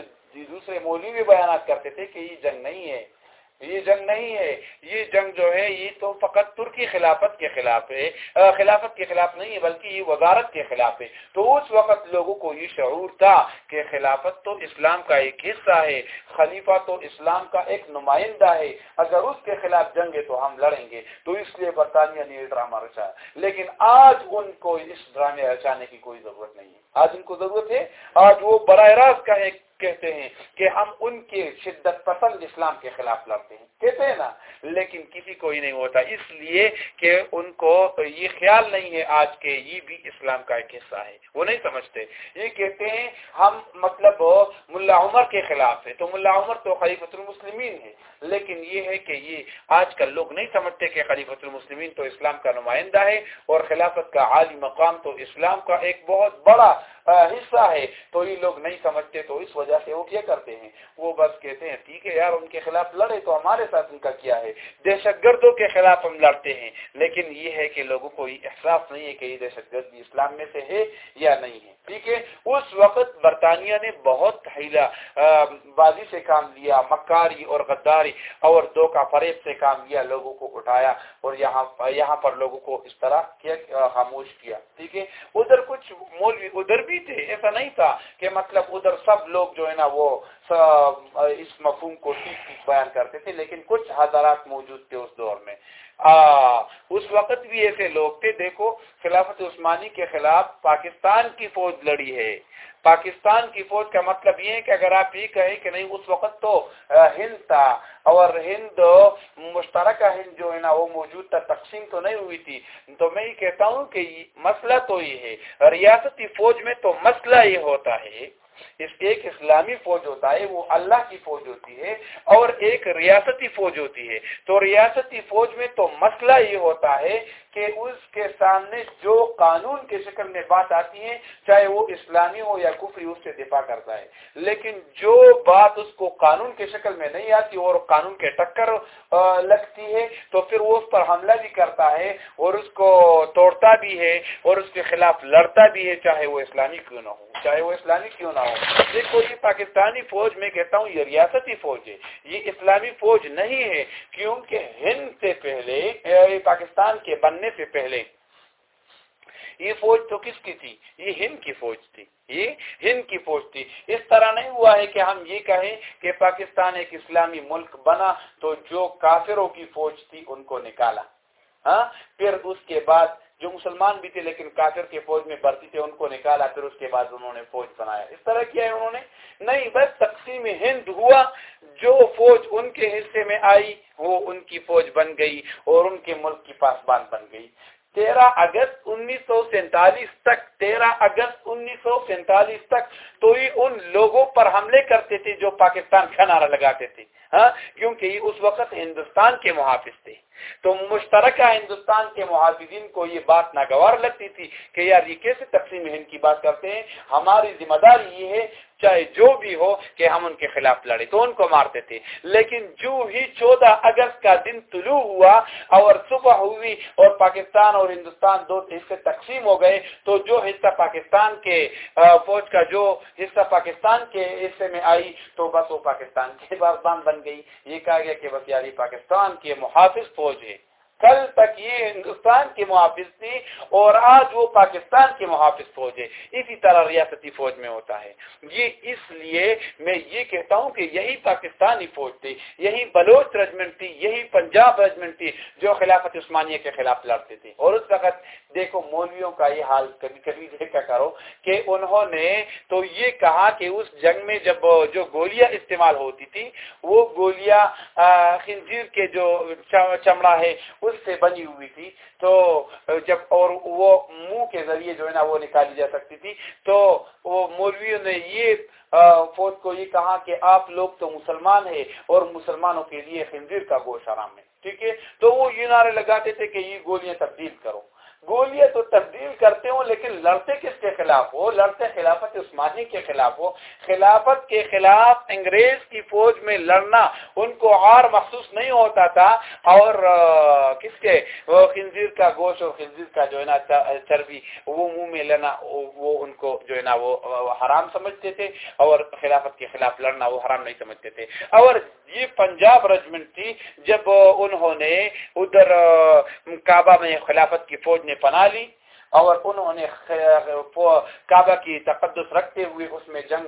دوسرے مولوی بھی بیانات کرتے تھے کہ یہ جنگ نہیں ہے۔ یہ جنگ نہیں ہے۔ یہ جنگ جو ہے، یہ تو فقط ترکی خلافت کے خلاف ہے۔ خلافت کے خلاف نہیں ہے، بلکہ یہ وزارت کے خلاف ہے۔ تو اس وقت لوگوں کو یہ شعور تھا کہ خلافت تو اسلام کا ایک حصہ ہے۔ خلیفہ تو اسلام کا ایک نمائندہ ہے۔ اگر اس کے خلاف جنگ ہے تو ہم لڑیں گے۔ تو اس لیے برطانیہ نے یہ ڈرامہ رچا لیکن آج ان کو اس ڈرامے رچانے کی کوئی ضرورت نہیں ہے۔ آج ان کو ضرورت ہے۔ آج وہ براہ راست کا ایک کہتے ہیں کہ ہم ان کے شدت پسند اسلام کے خلاف لڑتے ہیں۔ کہتے ہیں نا، لیکن کسی کو ہی نہیں ہوتا۔ اس لیے کہ ان کو یہ خیال نہیں ہے آج کے، یہ بھی اسلام کا ایک حصہ ہے۔ وہ نہیں سمجھتے۔ یہ کہتے ہیں، ہم مطلب ملا عمر کے خلاف ہے تو ملا عمر تو خلیفۃ المسلمین ہے لیکن یہ ہے کہ یہ آج کل لوگ نہیں سمجھتے کہ خلیفۃ المسلمین تو اسلام کا نمائندہ ہے اور خلافت کا عالی مقام تو اسلام کا ایک بہت بڑا حصہ ہے۔ تو یہ لوگ نہیں سمجھتے تو اس وجہ سے وہ کیا کرتے ہیں؟ وہ بس کہتے ہیں، ٹھیک ہے یار، ان کے خلاف لڑے تو ہمارے ساتھ ان کا کیا ہے۔ دہشت گردوں کے خلاف ہم لڑتے ہیں، لیکن یہ ہے کہ لوگوں کو یہ احساس نہیں ہے کہ یہ دہشت گردی اسلام میں سے ہے یا نہیں ہے۔ ٹھیک ہے، اس وقت برطانیہ نے بہت ہیلا بازی سے کام لیا، مکاری اور غداری، اور دو کا فریب سے کام لیا، لوگوں کو اٹھایا اور یہاں یہاں پر لوگوں کو اس طرح کیا خاموش کیا۔ ٹھیک ہے، ادھر کچھ مولوی ادھر بھی تھے، ایسا نہیں تھا کہ مطلب ادھر سب لوگ جو ہے نا وہ اس مفہوم کو ٹھیک ٹھیک بیان کرتے تھے، لیکن کچھ حضرات موجود تھے اس دور میں۔ اس وقت بھی ایسے لوگ تھے، دیکھو، خلافت عثمانی کے خلاف پاکستان کی فوج لڑی ہے۔ پاکستان کی فوج کا مطلب یہ ہے کہ اگر آپ یہ کہیں کہ نہیں، اس وقت تو ہند تھا۔ اور ہند، مشترکہ ہند جو ہے نا، وہ موجود تھا، تقسیم تو نہیں ہوئی تھی۔ تو میں یہ کہتا ہوں کہ مسئلہ تو یہ ہے، ریاستی فوج میں تو مسئلہ یہ ہوتا ہے اس ایک اسلامی فوج ہوتا ہے، وہ اللہ کی فوج ہوتی ہے اور ایک ریاستی فوج ہوتی ہے۔ تو ریاستی فوج میں تو مسئلہ یہ ہوتا ہے کہ اس کے سامنے جو قانون کے شکل میں بات آتی ہے، چاہے وہ اسلامی ہو یا کفری، اس سے دفاع کرتا ہے۔ لیکن جو بات اس کو قانون کے شکل میں نہیں آتی اور قانون کے ٹکر لگتی ہے، تو پھر وہ اس پر حملہ بھی کرتا ہے اور اس کو توڑتا بھی ہے اور اس کے خلاف لڑتا بھی ہے، چاہے وہ اسلامی کیوں نہ ہو، چاہے وہ اسلامی کیوں نہ ہو۔ ہوں دیکھو یہ پاکستانی فوج میں کہتا ہوں، یہ ریاستی فوج ہے، یہ اسلامی فوج نہیں ہے، کیونکہ ہند سے پہلے پاکستان کے بننے سے پہلے، یہ فوج تو کس کی تھی؟ یہ ہند کی فوج تھی، یہ ہند کی فوج تھی۔ اس طرح نہیں ہوا ہے کہ ہم یہ کہیں کہ پاکستان ایک اسلامی ملک بنا تو جو کافروں کی فوج تھی ان کو نکالا۔ ہاں پھر اس کے بعد جو مسلمان بھی تھے لیکن کافر کے فوج میں بھرتی تھے، ان کو نکالا، پھر اس کے بعد انہوں نے فوج بنایا۔ اس طرح کیا ہے انہوں نے؟ نہیں، بس تقسیم ہند ہوا۔ جو فوج ان کے حصے میں آئی، وہ ان کی فوج بن گئی اور ان کے ملک کی پاسبان بن گئی۔ تیرہ اگست انیس سو سینتالیس تک، تیرہ اگست انیس سو سینتالیس تک تو یہ ان لوگوں پر حملے کرتے تھے جو پاکستان کا نعرہ لگاتے تھے ہاں؟ کیونکہ یہ اس وقت ہندوستان کے محافظ تھے۔ تو مشترکہ ہندوستان کے محافظین کو یہ بات ناگوار لگتی تھی کہ یار یہ کیسے تقسیم ہند کی بات کرتے ہیں؟ ہماری ذمہ داری یہ ہے چاہے جو بھی ہو کہ ہم ان کے خلاف لڑے تو ان کو مارتے تھے۔ لیکن جو ہی چودہ اگست کا دن طلوع ہوا اور صبح ہوئی اور پاکستان اور ہندوستان دو حصے تقسیم ہو گئے، تو جو حصہ پاکستان کے فوج کا جو حصہ پاکستان کے حصے میں آئی تو بس وہ پاکستان کے بازبان بن گئی۔ یہ کہا گیا کہ بس یاری پاکستان کے محافظ فوج ہے۔ کل تک یہ ہندوستان کے محافظ تھی اور آج وہ پاکستان کے محافظ فوج ہے۔ اسی طرح ریاستی فوج میں ہوتا ہے۔ یہ اس لیے میں یہ کہتا ہوں کہ یہی پاکستانی فوج تھی، یہی بلوچ رجمنٹ تھی، یہی پنجاب رجمنٹ تھی جو خلافت عثمانیہ کے خلاف لڑتے تھے۔ اور اس وقت دیکھو مولویوں کا یہ حال، کبھی کبھی دیکھا کرو کہ انہوں نے تو یہ کہا کہ اس جنگ میں جب جو گولیاں استعمال ہوتی تھی، وہ گولیاں خنزیر کے جو چمڑا ہے اس سے بنی ہوئی تھی، تو جب اور وہ منہ کے ذریعے جو ہے نا وہ نکالی جا سکتی تھی، تو وہ مولویوں نے یہ فوج کو یہ کہا کہ آپ لوگ تو مسلمان ہیں اور مسلمانوں کے لیے خنزیر کا گوشت آرام ہے، ٹھیک ہے؟ تو وہ یہ نعرے لگاتے تھے کہ یہ گولیاں تبدیل کرو۔ گولیاں تو تبدیل کرتے ہوں، لیکن لڑتے کس کے خلاف ہو؟ لڑتے خلافت عثمانی کے خلاف ہو۔ خلافت کے خلاف انگریز کی فوج میں لڑنا ان کو اور محسوس نہیں ہوتا تھا۔ اور کس کے؟ وہ خنزیر کا گوشت اور خنزیر کا جو ہے نا چربی، وہ منہ میں لینا، وہ ان کو جو ہے نا، وہ حرام سمجھتے تھے۔ اور خلافت کے خلاف لڑنا وہ حرام نہیں سمجھتے تھے۔ اور یہ پنجاب رجمنٹ تھی جب انہوں نے ادھر کعبہ میں خلافت کی فوج نے پناہ لی اور انہوں نے کعبہ کی تقدس رکھتے ہوئے اس میں جنگ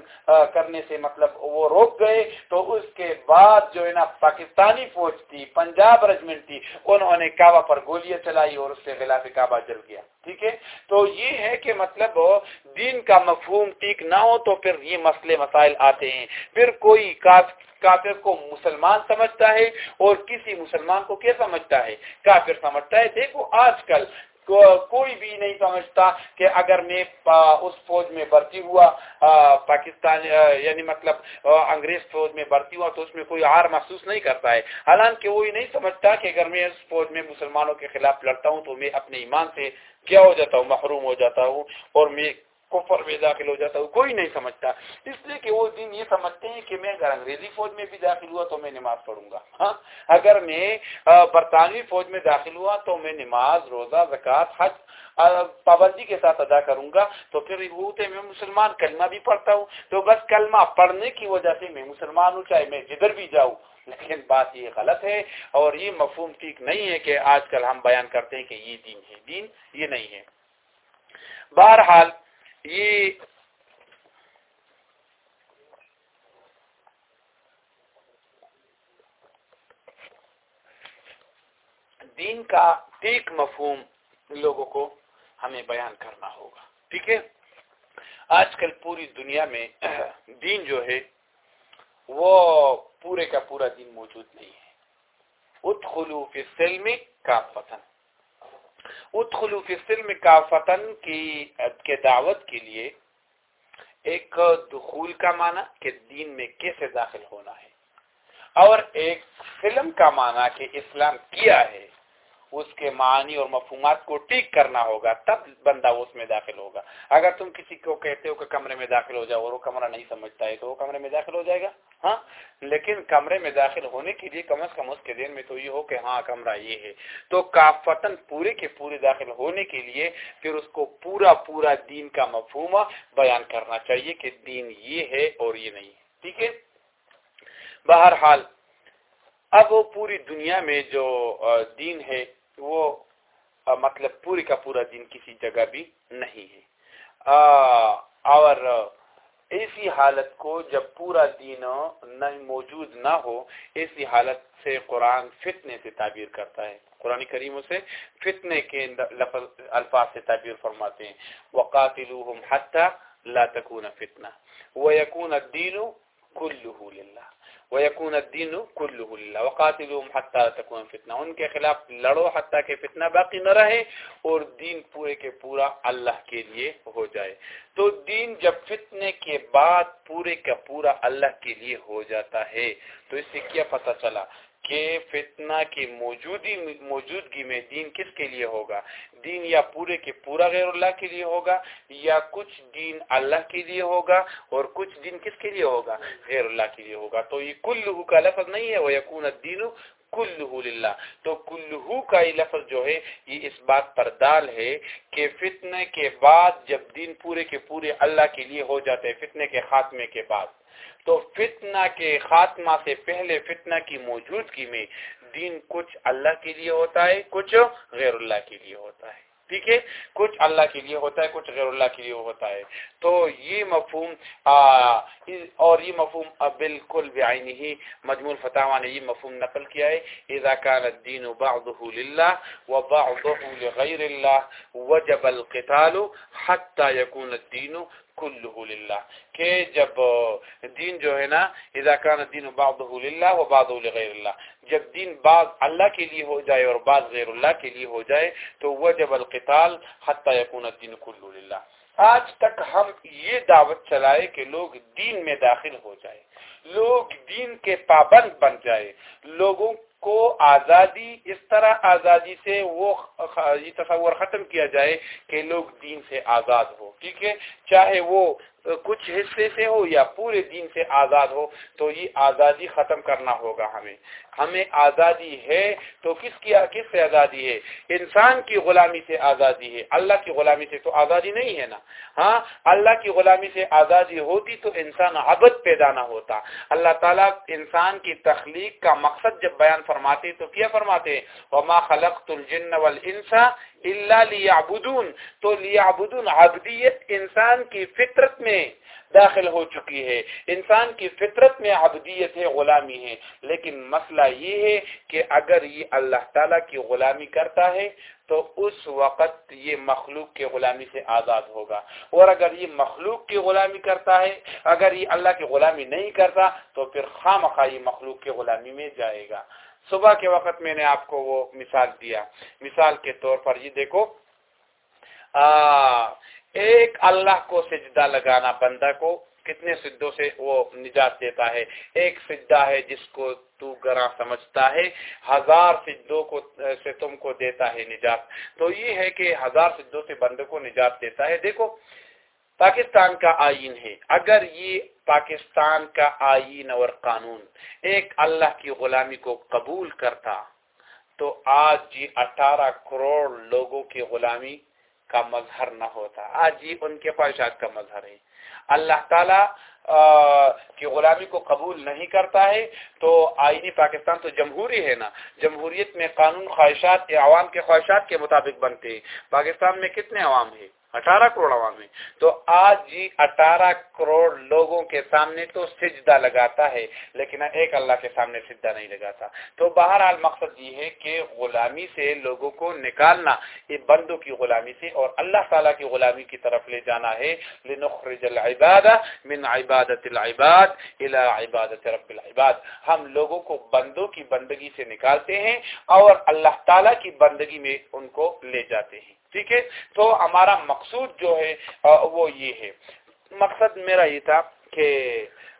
کرنے سے مطلب وہ روک گئے۔ تو اس کے بعد جو ہے نا پاکستانی فوج تھی، پنجاب رجمنٹ تھی، انہوں نے کعبہ پر گولیاں چلائی اور اس سے خلاف کعبہ جل گیا۔ ٹھیک ہے؟ تو یہ ہے کہ مطلب دین کا مفہوم ٹھیک نہ ہو تو پھر یہ مسئلے مسائل آتے ہیں۔ پھر کوئی کافر کو مسلمان سمجھتا ہے اور کسی مسلمان کو کیا سمجھتا ہے؟ کافر سمجھتا ہے، دیکھو آج کل کوئی بھی نہیں سمجھتا کہ اگر میں اس فوج میں بھرتی ہوا پاکستان یعنی مطلب انگریز فوج میں بھرتی ہوا تو اس میں کوئی ہار محسوس نہیں کرتا ہے۔ حالانکہ وہ یہ نہیں سمجھتا کہ اگر میں اس فوج میں مسلمانوں کے خلاف لڑتا ہوں تو میں اپنے ایمان سے کیا ہو جاتا ہوں، محروم ہو جاتا ہوں اور میں کفر میں داخل ہو جاتا ہوں کوئی نہیں سمجھتا۔ اس لیے کہ وہ دن یہ سمجھتے ہیں کہ میں اگر انگریزی فوج میں بھی داخل ہوا تو میں نماز پڑھوں گا۔ ہاں؟ اگر میں برطانوی فوج میں داخل ہوا تو میں نماز، روزہ، زکوٰۃ، حج پابندی کے ساتھ ادا کروں گا۔ تو پھر میں مسلمان کلمہ بھی پڑھتا ہوں۔ تو بس کلمہ پڑھنے کی وجہ سے میں مسلمان ہوں، چاہے میں جدھر بھی جاؤں۔ لیکن بات یہ غلط ہے اور یہ مفہوم ٹھیک نہیں ہے کہ آج کل ہم بیان کرتے ہیں کہ یہ دین ہے۔ دین یہ نہیں ہے۔ بہرحال یہ دین کا ایک مفہوم لوگوں کو ہمیں بیان کرنا ہوگا، ٹھیک ہے؟ آج کل پوری دنیا میں [CLEARS THROAT] دین جو ہے، وہ پورے کا پورا دین موجود نہیں ہے۔ ادخلو فی سلم کا پسند ادخلو فی السلم کافتن کی کے دعوت کے لیے ایک دخول کا معنی کہ دین میں کیسے داخل ہونا ہے اور ایک فلم کا معنی کہ اسلام کیا ہے۔ اس کے معنی اور مفہومات کو ٹھیک کرنا ہوگا، تب بندہ اس میں داخل ہوگا۔ اگر تم کسی کو کہتے ہو کہ کمرے میں داخل ہو جاؤ اور وہ کمرہ نہیں سمجھتا ہے تو وہ کمرے میں داخل ہو جائے گا ہاں؟ لیکن کمرے میں داخل ہونے کے لیے کم از کم اس کے دین میں تو یہ ہو کہ ہاں کمرہ یہ ہے۔ تو کافتن پورے کے پورے داخل ہونے کے لیے پھر اس کو پورا پورا دین کا مفہوم بیان کرنا چاہیے کہ دین یہ ہے اور یہ نہیں۔ ٹھیک ہے؟ بہرحال، اب وہ پوری دنیا میں جو دین ہے وہ مطلب پوری کا پورا دین کسی جگہ بھی نہیں ہے۔ اور ایسی حالت کو جب پورا دین موجود نہ ہو، ایسی حالت سے قرآن فتنے سے تعبیر کرتا ہے۔ قرآن کریم سے فتنے کے لفظ، الفاظ سے تعبیر فرماتے ہیں۔ وقاتلوہم حتی لا تکون فتنہ ویکون الدین کلہ للہ ويكون الدين كله لله وقاتلهم حتى تكون فتنه ان کے خلاف لڑو حتی کہ فتنہ باقی نہ رہے اور دین پورے کے پورا اللہ کے لیے ہو جائے۔ تو دین جب فتنے کے بعد پورے کا پورا اللہ کے لیے ہو جاتا ہے۔ تو اس سے کیا پتہ چلا؟ کہ فتنہ کی موجودی موجودگی میں دین کس کے لیے ہوگا؟ دین یا پورے کے پورا غیر اللہ کے لیے ہوگا یا کچھ دین اللہ کے لیے ہوگا اور کچھ دین کس کے لیے ہوگا؟ غیر اللہ کے لیے ہوگا۔ تو یہ کل کا لفظ نہیں ہے وہ یقون دین کل للہ۔ تو کلو کا یہ لفظ جو ہے، یہ اس بات پر دال ہے کہ فتنے کے بعد جب دین پورے کے پورے اللہ کے لیے ہو جاتے ہیں، فتنے کے خاتمے کے بعد۔ تو فتنہ کے خاتمہ سے پہلے فتنہ کی موجودگی میں دین کچھ اللہ کے لیے ہوتا ہے، کچھ غیر اللہ کے لیے ہوتا ہے۔ ٹھیک ہے؟ کچھ اللہ کے لیے ہوتا ہے، کچھ غیر اللہ کے لیے ہوتا ہے۔ تو یہ مفہوم اور یہ مفہوم بالکل بعینی ہی مجموع فتح نے یہ مفہوم نقل کیا ہے۔ اذا كان الدين بعضه لله وبعضه لغير الله وجب القتال حتى يكون الدين كله لله. کہ جب دین جو ہے نا، اذا كان الدين بعضه لله وبعضه لغير الله. جب دین بعض اللہ کے لیے ہو جائے اور بعض غیر اللہ کے لیے ہو جائے، تو وہ جب القتال حتی یکون الدین کلو للہ آج تک ہم یہ دعوت چلائے کہ لوگ دین میں داخل ہو جائے، لوگ دین کے پابند بن جائے، لوگوں کو آزادی، اس طرح آزادی سے وہ یہ تصور ختم کیا جائے کہ لوگ دین سے آزاد ہو ٹھیک ہے؟ چاہے وہ کچھ حصے سے ہو یا پورے دین سے آزاد ہو تو یہ آزادی ختم کرنا ہوگا ہمیں۔ ہمیں آزادی ہے تو کس کی کس سے آزادی ہے؟ انسان کی غلامی سے آزادی ہے۔ اللہ کی غلامی سے تو آزادی نہیں ہے نا۔ ہاں اللہ کی غلامی سے آزادی ہوتی تو انسان عبد پیدا نہ ہوتا۔ اللہ تعالیٰ انسان کی تخلیق کا مقصد جب بیان فرماتے تو کیا فرماتے وما خلقت الجن والانس الا لیعبدون، تو لیعبدون عبدیت انسان کی فطرت میں داخل ہو چکی ہے۔ انسان کی فطرت میں عبدیت ہے، غلامی ہے۔ لیکن مسئلہ یہ ہے کہ اگر یہ اللہ تعالیٰ کی غلامی کرتا ہے، تو اس وقت یہ مخلوق کے غلامی سے آزاد ہوگا۔ اور اگر یہ مخلوق کی غلامی کرتا ہے، اگر یہ اللہ کی غلامی نہیں کرتا، تو پھر خام خواہ مخلوق کے غلامی میں جائے گا۔ صبح کے وقت میں نے آپ کو وہ مثال دیا۔ مثال کے طور پر یہ دیکھو۔ ایک اللہ کو سجدہ لگانا بندہ کو کتنے سدھوں سے وہ نجات دیتا ہے۔ ایک سجدہ ہے جس کو تو گراں سمجھتا ہے۔ ہزار سدھوں کو، سے تم کو دیتا ہے نجات۔ تو یہ ہے کہ ہزار سدھوں سے بندے کو نجات دیتا ہے۔ دیکھو پاکستان کا آئین ہے۔ اگر یہ پاکستان کا آئین اور قانون ایک اللہ کی غلامی کو قبول کرتا، تو آج یہ اٹھارہ کروڑ لوگوں کی غلامی کا مظہر نہ ہوتا۔ آج یہ ان کے خواہشات کا مظہر ہے۔ اللہ تعالی کی غلامی کو قبول نہیں کرتا ہے، تو آئینی پاکستان تو جمہوری ہے نا۔ جمہوریت میں قانون خواہشات، عوام کے خواہشات کے مطابق بنتے ہیں۔ پاکستان میں کتنے عوام ہیں؟ اٹھارہ کروڑ عوام ہے تو آج جی اٹھارہ کروڑ لوگوں کے سامنے تو سجدہ لگاتا ہے، لیکن ایک اللہ کے سامنے سجدہ نہیں لگاتا۔ تو بہرحال مقصد یہ ہے کہ غلامی سے لوگوں کو نکالنا، یہ بندوں کی غلامی سے اور اللہ تعالیٰ کی غلامی کی طرف لے جانا ہے۔ لنخرج العباد من عبادت العباد الى عبادت رب العباد۔ ہم لوگوں کو بندوں کی بندگی سے نکالتے ہیں اور اللہ تعالیٰ کی بندگی میں ان کو لے جاتے ہیں۔ ٹھیک ہے؟ تو ہمارا مقصود جو ہے وہ یہ ہے۔ مقصد میرا یہ تھا کہ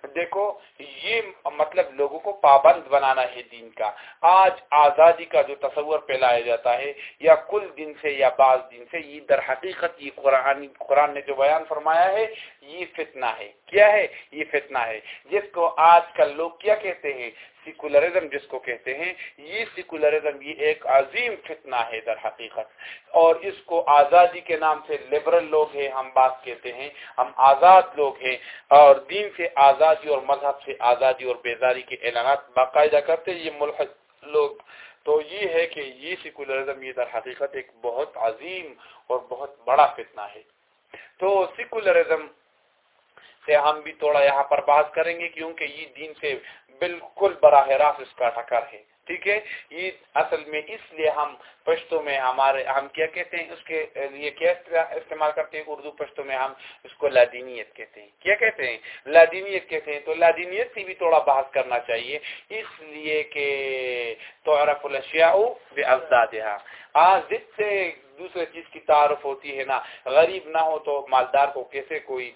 دیکھو، یہ مطلب لوگوں کو پابند بنانا ہے دین کا۔ آج آزادی کا جو تصور پھیلایا جاتا ہے، یا کل دن سے یا بعض دن سے، یہ در حقیقت یہ قرآن قرآن نے جو بیان فرمایا ہے، یہ فتنہ ہے۔ کیا ہے؟ یہ فتنہ ہے۔ جس کو آج کل لوگ کیا کہتے ہیں؟ سیکولرزم جس کو کہتے ہیں، یہ سیکولرزم یہ ایک عظیم فتنہ ہے در حقیقت۔ اور اس کو آزادی کے نام سے لبرل لوگ ہیں، ہم بات کہتے ہیں، ہم آزاد لوگ ہیں۔ اور دین سے آزاد آزادی اور مذہب سے آزادی اور بیداری کے اعلانات باقاعدہ کرتے یہ ملحد لوگ۔ تو یہ ہے کہ یہ سیکولرزم یہ در حقیقت ایک بہت عظیم اور بہت بڑا فتنہ ہے۔ تو سیکولرزم سے ہم بھی تھوڑا یہاں پر بحث کریں گے کیونکہ یہ دین سے بالکل براہ راست اس کا ٹکر ہے۔ ٹھیک ہے؟ یہ اصل میں اس لیے ہم پشتوں میں ہمارے ہم کیا کہتے ہیں؟ اس کے لیے کیا استعمال کرتے ہیں؟ اردو پشتوں میں ہم اس کو لادینیت کہتے ہیں۔ کیا کہتے ہیں؟ لادینیت کہتے ہیں۔ تو لادینیت سے بھی تھوڑا بحث کرنا چاہیے۔ اس لیے کہ تو عرف الشیا بے افزادہ ضد سے دوسرے چیز کی تعارف ہوتی ہے نا، غریب نہ ہو تو مالدار کو کیسے کوئی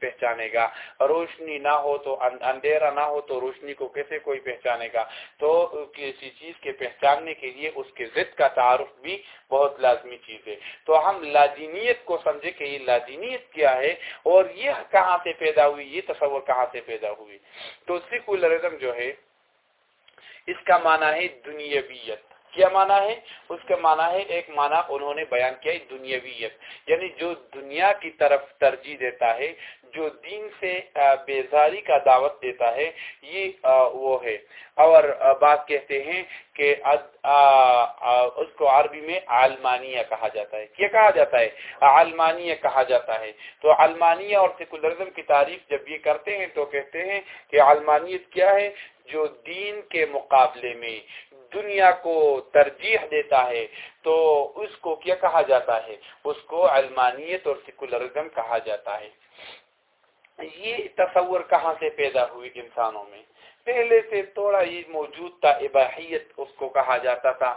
پہچانے گا؟ روشنی نہ ہو تو اندھیرا نہ ہو تو روشنی کو کیسے کوئی پہچانے گا؟ تو کسی چیز کے پہچاننے کے لیے اس کے ضد کا تعارف بھی بہت لازمی چیز ہے۔ تو ہم لادینیت کو سمجھے کہ یہ لادینیت کیا ہے اور یہ کہاں سے پیدا ہوئی، یہ تصور کہاں سے پیدا ہوئی؟ تو سیکولرزم جو ہے، اس کا معنی ہے دنیاویت۔ کیا معنی ہے؟ اس کا معنی ہے ایک معنی انہوں نے بیان کیا ہے دنیاویت۔ یعنی جو دنیا کی طرف ترجیح دیتا ہے، جو دین سے بیزاری کا دعوت دیتا ہے، یہ وہ ہے۔ اور بات کہتے ہیں کہ اس کو عربی میں علمانیہ کہا جاتا ہے۔ کیا کہا جاتا ہے؟ علمانیہ کہا جاتا ہے۔ تو علمانیہ اور سیکولرزم کی تعریف جب یہ کرتے ہیں تو کہتے ہیں کہ علمانیت کیا ہے؟ جو دین کے مقابلے میں دنیا کو ترجیح دیتا ہے، تو اس کو کیا کہا جاتا ہے؟ اس کو علمانیت اور سیکولرزم کہا جاتا ہے۔ یہ تصور کہاں سے پیدا ہوئی انسانوں میں؟ پہلے سے تھوڑا یہ موجود تھا اباحیت اس کو کہا جاتا تھا۔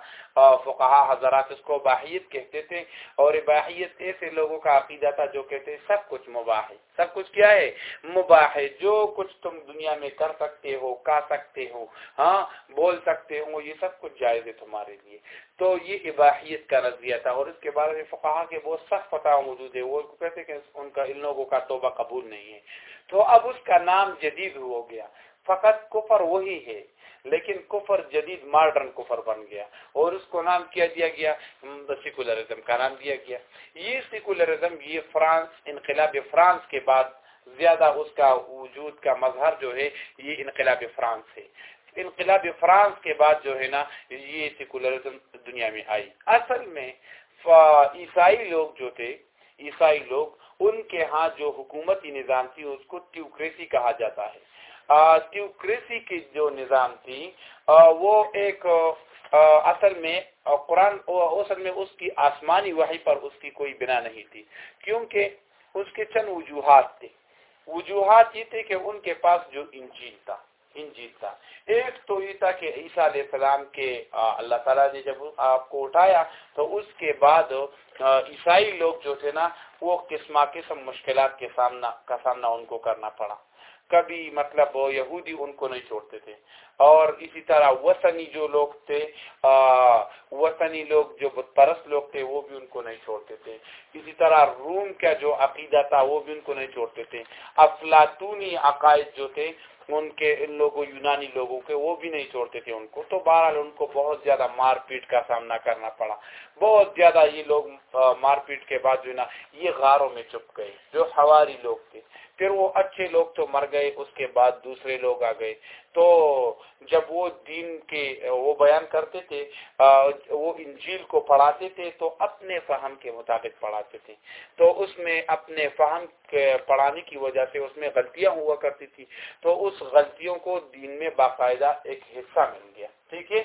فقہا حضرات اس کو اباحیت کہتے تھے۔ اور اباحیت ایسے لوگوں کا عقیدہ تھا جو کہتے سب کچھ مباح ہے۔ سب کچھ کیا ہے؟ مباح ہے۔ جو کچھ تم دنیا میں کر سکتے ہو، کا سکتے ہو ہاں بول سکتے ہو، یہ سب کچھ جائز ہے تمہارے لیے۔ تو یہ اباحیت کا نظریہ تھا۔ اور اس کے بارے میں فقہا کے بہت سخت فتح موجود ہے وہ کہتے کہ ان کا، ان لوگوں کا توبہ قبول نہیں ہے۔ تو اب اس کا نام جدید ہو گیا۔ فقط کفر وہی ہے، لیکن کفر جدید ماڈرن کفر بن گیا۔ اور اس کو نام کیا دیا گیا؟ سیکولرزم کا نام دیا گیا۔ یہ سیکولرزم یہ فرانس، انقلاب فرانس کے بعد زیادہ اس کا وجود کا مظہر جو ہے، یہ انقلاب فرانس ہے۔ انقلاب فرانس کے بعد جو ہے نا، یہ سیکولرزم دنیا میں آئی۔ اصل میں عیسائی لوگ جو تھے، عیسائی لوگ، ان کے ہاں جو حکومتی نظام تھی، اس کو ٹیوکریسی کہا جاتا ہے۔ تیوکریسی کی جو نظام تھی وہ ایک اصل میں قرآن اصل میں اس کی آسمانی وحی پر اس کی کوئی بنا نہیں تھی، کیونکہ اس کے چند وجوہات تھے۔ وجوہات یہ تھے کہ ان کے پاس جو انجیل تھا انجیل تھا۔ ایک تو یہ تھا کہ عیسیٰ علیہ السلام کے اللہ تعالیٰ نے جب آپ کو اٹھایا، تو اس کے بعد عیسائی لوگ جو تھے نا، وہ قسم قسم مشکلات کے سامنا، کا سامنا ان کو کرنا پڑا۔ کبھی مطلب یہودی ان کو نہیں چھوڑتے تھے۔ اور اسی طرح وطنی جو لوگ تھے وطنی لوگ جو پرست لوگ تھے، وہ بھی ان کو نہیں چھوڑتے تھے۔ اسی طرح روم کا جو عقیدہ تھا، وہ بھی ان کو نہیں چھوڑتے تھے۔ افلاطونی عقائد جو تھے، ان کے، ان لوگوں، یونانی لوگوں کے، وہ بھی نہیں چھوڑتے تھے ان کو۔ تو بہرحال ان کو بہت زیادہ مار پیٹ کا سامنا کرنا پڑا۔ بہت زیادہ یہ لوگ مار پیٹ کے بعد جو ہے نا، یہ غاروں میں چپ گئے، جو ہواری لوگ تھے۔ پھر وہ اچھے لوگ تو مر گئے، اس کے بعد دوسرے لوگ آ گئے۔ تو جب وہ دین کے وہ بیان کرتے تھے وہ انجیل کو پڑھاتے تھے، تو اپنے فہم کے مطابق پڑھاتے تھے۔ تو اس میں اپنے فہم کے پڑھانے کی وجہ سے اس میں غلطیاں ہوا کرتی تھی۔ تو اس غلطیوں کو دین میں باقاعدہ ایک حصہ مل گیا۔ ٹھیک ہے؟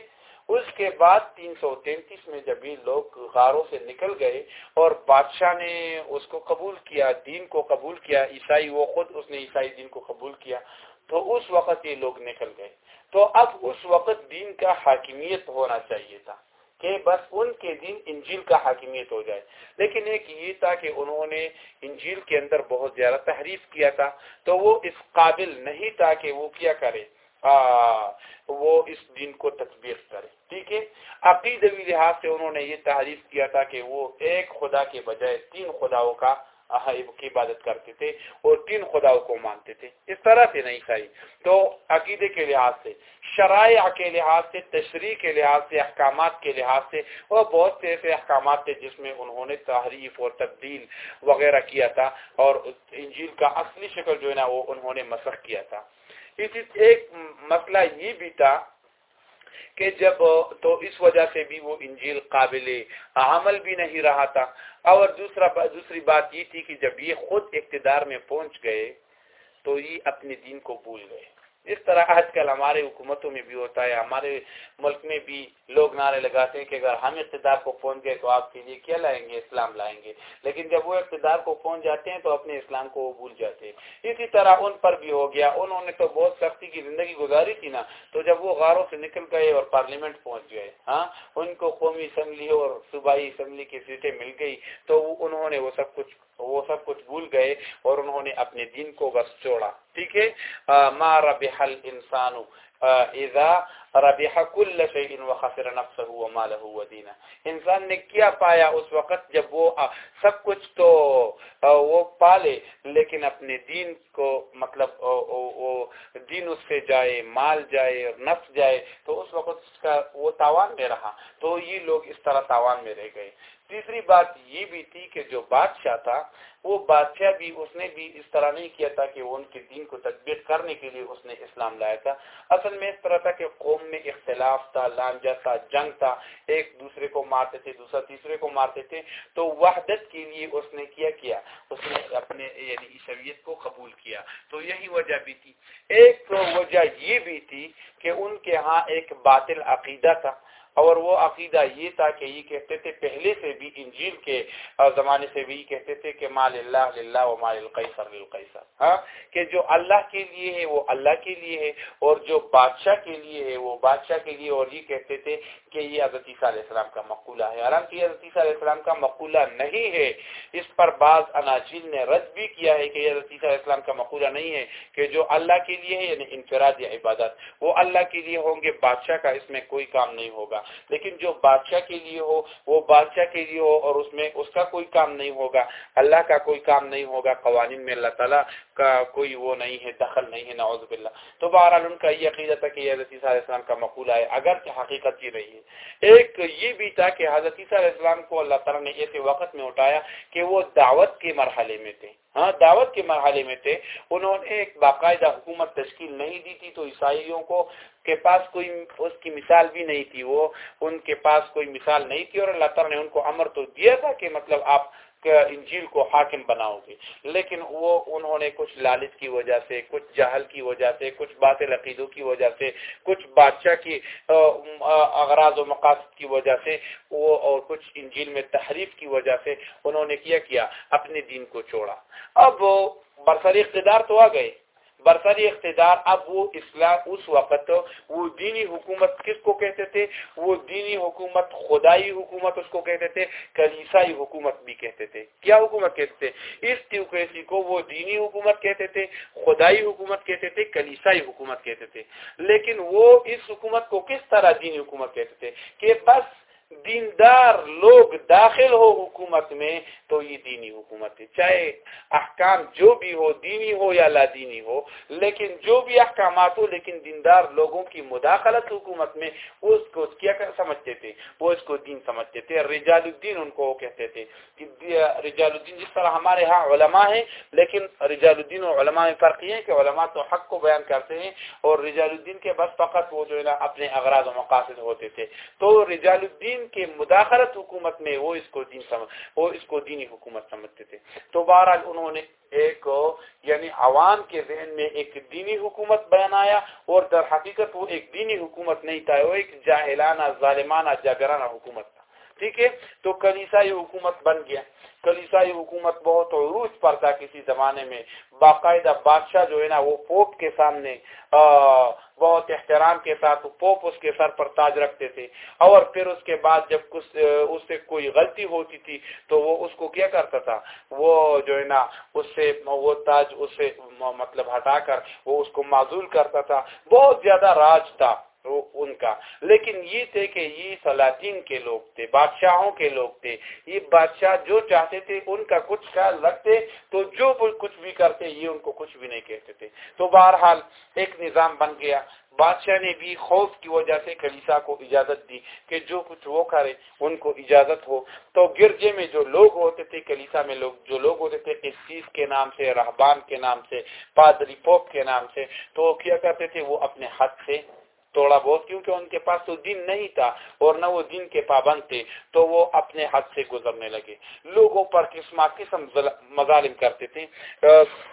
اس کے بعد تین سو تینتیس میں جب یہ لوگ غاروں سے نکل گئے اور بادشاہ نے اس کو قبول کیا، دین کو قبول کیا، عیسائی وہ خود، اس نے عیسائی دین کو قبول کیا، تو اس وقت یہ لوگ نکل گئے۔ تو اب اس وقت دین کا حاکمیت ہونا چاہیے تھا کہ بس ان کے دین انجیل کا حاکمیت ہو جائے۔ لیکن ایک یہ تھا کہ انہوں نے انجیل کے اندر بہت زیادہ تحریف کیا تھا، تو وہ اس قابل نہیں تھا کہ وہ کیا کرے۔ وہ اس دین کو تطبیق کرے۔ ٹھیک ہے؟ عقیدوی لحاظ سے انہوں نے یہ تعریف کیا تھا کہ وہ ایک خدا کے بجائے تین خداؤں کا کی عبادت کرتے تھے اور تین خداؤں کو مانتے تھے۔ اس طرح سے نہیں صحیح۔ تو عقیدے کے لحاظ سے، شرائع کے لحاظ سے، تشریح کے لحاظ سے، احکامات کے لحاظ سے اور بہت سے ایسے احکامات تھے جس میں انہوں نے تحریف اور تبدیل وغیرہ کیا تھا اور انجیل کا اصلی شکل جو ہے نا، وہ انہوں نے مسخ کیا تھا۔ ایک مسئلہ یہ بھی تھا کہ جب، تو اس وجہ سے بھی وہ انجیل قابل عمل بھی نہیں رہا تھا۔ اور دوسرا دوسری بات یہ تھی کہ جب یہ خود اقتدار میں پہنچ گئے، تو یہ اپنے دین کو بھول گئے۔ اس طرح آج کل ہمارے حکومتوں میں بھی ہوتا ہے، ہمارے ملک میں بھی لوگ نعرے لگاتے ہیں کہ اگر ہم اقتدار کو پہنچ گئے تو آپ کے لیے کیا لائیں گے؟ اسلام لائیں گے۔ لیکن جب وہ اقتدار کو پہنچ جاتے ہیں تو اپنے اسلام کو وہ بھول جاتے ہیں۔ اسی طرح ان پر بھی ہو گیا۔ انہوں نے تو بہت سختی کی زندگی گزاری تھی نا۔ تو جب وہ غاروں سے نکل گئے اور پارلیمنٹ پہنچ گئے ہاں ان کو قومی اسمبلی اور صوبائی اسمبلی کی سیٹیں مل گئی تو انہوں نے وہ سب کچھ وہ سب کچھ بھول گئے اور انہوں نے اپنے دین کو بس چھوڑا ٹھیک ہے؟ ما ربح الانسان اذا ربح كل شيء وخسر نفسه وماله ودينه انسان نے کیا پایا اس وقت جب وہ سب کچھ تو وہ پالے لیکن اپنے دین کو مطلب وہ دین اس سے جائے، مال جائے اور نفس جائے، تو اس وقت اس کا وہ تاوان میں رہا۔ تو یہ لوگ اس طرح تاوان میں رہ گئے۔ تیسری بات یہ بھی تھی کہ جو بادشاہ تھا، وہ بادشاہ بھی اس نے بھی اس طرح نہیں کیا تھا کہ وہ ان کے دین کو تدبیر کرنے کے لیے اس نے اسلام لایا تھا۔ اصل میں اس طرح تھا کہ قوم میں اختلاف تھا، لانجا تھا، جنگ تھا۔ ایک دوسرے کو مارتے تھے، دوسرا تیسرے کو مارتے تھے۔ تو وحدت کے لیے اس نے کیا کیا؟ اس نے اپنے یعنی عیسویت کو قبول کیا۔ تو یہی وجہ بھی تھی۔ ایک تو وجہ یہ بھی تھی کہ ان کے ہاں ایک باطل عقیدہ تھا۔ اور وہ عقیدہ یہ تھا کہ یہ کہتے تھے پہلے سے بھی انجیل کے زمانے سے بھی کہتے تھے کہ مال اللہ اللہ و مال القیصر للقیصر ہاں؟ کہ جو اللہ کے لیے ہے وہ اللہ کے لیے ہے اور جو بادشاہ کے لیے ہے وہ بادشاہ کے لیے، اور یہ کہتے تھے کہ یہ حضرت عیسیٰ علیہ السلام کا مقولہ ہے۔ حالانکہ یہ حضرت عیسیٰ علیہ السلام کا مقولہ نہیں ہے، اس پر بعض اناجیل نے رد بھی کیا ہے کہ یہ حضرت عیسیٰ علیہ السلام کا مقولہ نہیں ہے کہ جو اللہ کے لیے ہے یعنی انفراد یا عبادت، وہ اللہ کے لیے ہوں گے، بادشاہ کا اس میں کوئی کام نہیں ہوگا۔ لیکن جو بادشاہ کے لیے ہو، وہ بادشاہ کے لیے ہو اور اس میں اس کا کوئی کام نہیں ہوگا، اللہ کا کوئی کام نہیں ہوگا، قوانین میں اللہ تعالیٰ کا کوئی وہ نہیں ہے، دخل نہیں ہے، نعوذ باللہ۔ تو بہرحال ان کا یہ عقیدہ تھا کہ یہ حضرت عیسیٰ علیہ السلام کا مقولہ ہے، اگر کہ حقیقت ہی رہی ہے۔ ایک یہ بھی تھا کہ حضرت عیسیٰ علیہ السلام کو اللہ تعالیٰ نے ایسے وقت میں اٹھایا کہ وہ دعوت کے مرحلے میں تھے۔ ہاں دعوت کے مرحلے میں تھے۔ انہوں نے ایک باقاعدہ حکومت تشکیل نہیں دی تھی تو عیسائیوں کو کے پاس کوئی اس کی مثال بھی نہیں تھی۔ وہ ان کے پاس کوئی مثال نہیں تھی اور اللہ تعالیٰ نے ان کو امر تو دیا تھا کہ مطلب آپ انجیل کو حاکم بناؤ گے۔ لیکن وہ انہوں نے کچھ لالچ کی وجہ سے، کچھ جہل کی وجہ سے، کچھ باطل عقیدوں کی وجہ سے، کچھ بادشاہ کی اغراض و مقاصد کی وجہ سے، وہ اور کچھ انجیل میں تحریف کی وجہ سے انہوں نے کیا کیا، اپنے دین کو چھوڑا۔ اب برسر اقتدار تو آ گئے۔ برسری اقتدار، اب وہ اسلام اس وقت وہ دینی حکومت کس کو کہتے تھے؟ وہ دینی حکومت خدائی حکومت اس کو کہتے تھے، کلیسائی حکومت بھی کہتے تھے۔ کیا حکومت کہتے تھے؟ اس تیوکریسی کو وہ دینی حکومت کہتے تھے، خدائی حکومت کہتے تھے، کلیسائی حکومت کہتے تھے۔ لیکن وہ اس حکومت کو کس طرح دینی حکومت کہتے تھے؟ کہ بس دیندار لوگ داخل ہو حکومت میں، تو یہ دینی حکومت ہے۔ چاہے احکام جو بھی ہو، دینی ہو یا لا دینی ہو، لیکن جو بھی احکامات ہو، لیکن دیندار لوگوں کی مداخلت حکومت میں، وہ اس کو کیا سمجھتے تھے، وہ اس کو دین سمجھتے تھے۔ رجال الدین ان کو کہتے تھے رجال الدین جس طرح ہمارے ہاں علماء ہیں، لیکن رجال الدین اور علماء میں فرق یہ ہے کہ علماء تو حق کو بیان کرتے ہیں، اور رجال الدین کے بس فقط وہ جو ہے نا اپنے اغراض و مقاصد ہوتے تھے۔ تو رجال الدین کے مداخلت حکومت میں وہ اس کو دین سمجھ وہ اس کو دینی حکومت سمجھتے تھے۔ تو بہرحال انہوں نے ایک یعنی عوام کے ذہن میں ایک دینی حکومت بنایا اور در حقیقت وہ ایک دینی حکومت نہیں تھا، وہ ایک جاہلانہ، ظالمانہ جاگرانہ حکومت ٹھیک ہے؟ تو کلیسائی حکومت بن گیا۔ کلیسائی حکومت بہت عروج پر تھا کسی زمانے میں۔ باقاعدہ بادشاہ جو ہے نا، وہ پوپ کے سامنے بہت احترام کے ساتھ پوپ اس کے سر پر تاج رکھتے تھے۔ اور پھر اس کے بعد جب کچھ اس سے کوئی غلطی ہوتی تھی، تو وہ اس کو کیا کرتا تھا؟ وہ جو ہے نا، اس سے وہ تاج، اس سے مطلب ہٹا کر وہ اس کو معذول کرتا تھا۔ بہت زیادہ راج تھا۔ ان کا۔ لیکن یہ تھے کہ یہ سلاطین کے لوگ تھے، بادشاہوں کے لوگ تھے۔ یہ بادشاہ جو چاہتے تھے ان کا کچھ خیال رکھتے تو جو کچھ بھی کرتے، یہ ان کو کچھ بھی نہیں کہتے تھے۔ تو بہرحال ایک نظام بن گیا۔ بادشاہ نے بھی خوف کی وجہ سے کلیسا کو اجازت دی کہ جو کچھ وہ کرے، ان کو اجازت ہو۔ تو گرجے میں جو لوگ ہوتے تھے کلیسا میں لوگ جو لوگ ہوتے تھے قصیف کے نام سے، رہبان کے نام سے، پادری پوپ کے نام سے، تو کیا کرتے تھے؟ وہ اپنے ہاتھ سے تھوڑا بہت کیونکہ ان کے پاس تو دین نہیں تھا اور نہ وہ دین کے پابند تھے، تو وہ اپنے حد سے گزرنے لگے۔ لوگوں پر قسم قسم مظالم کرتے تھے۔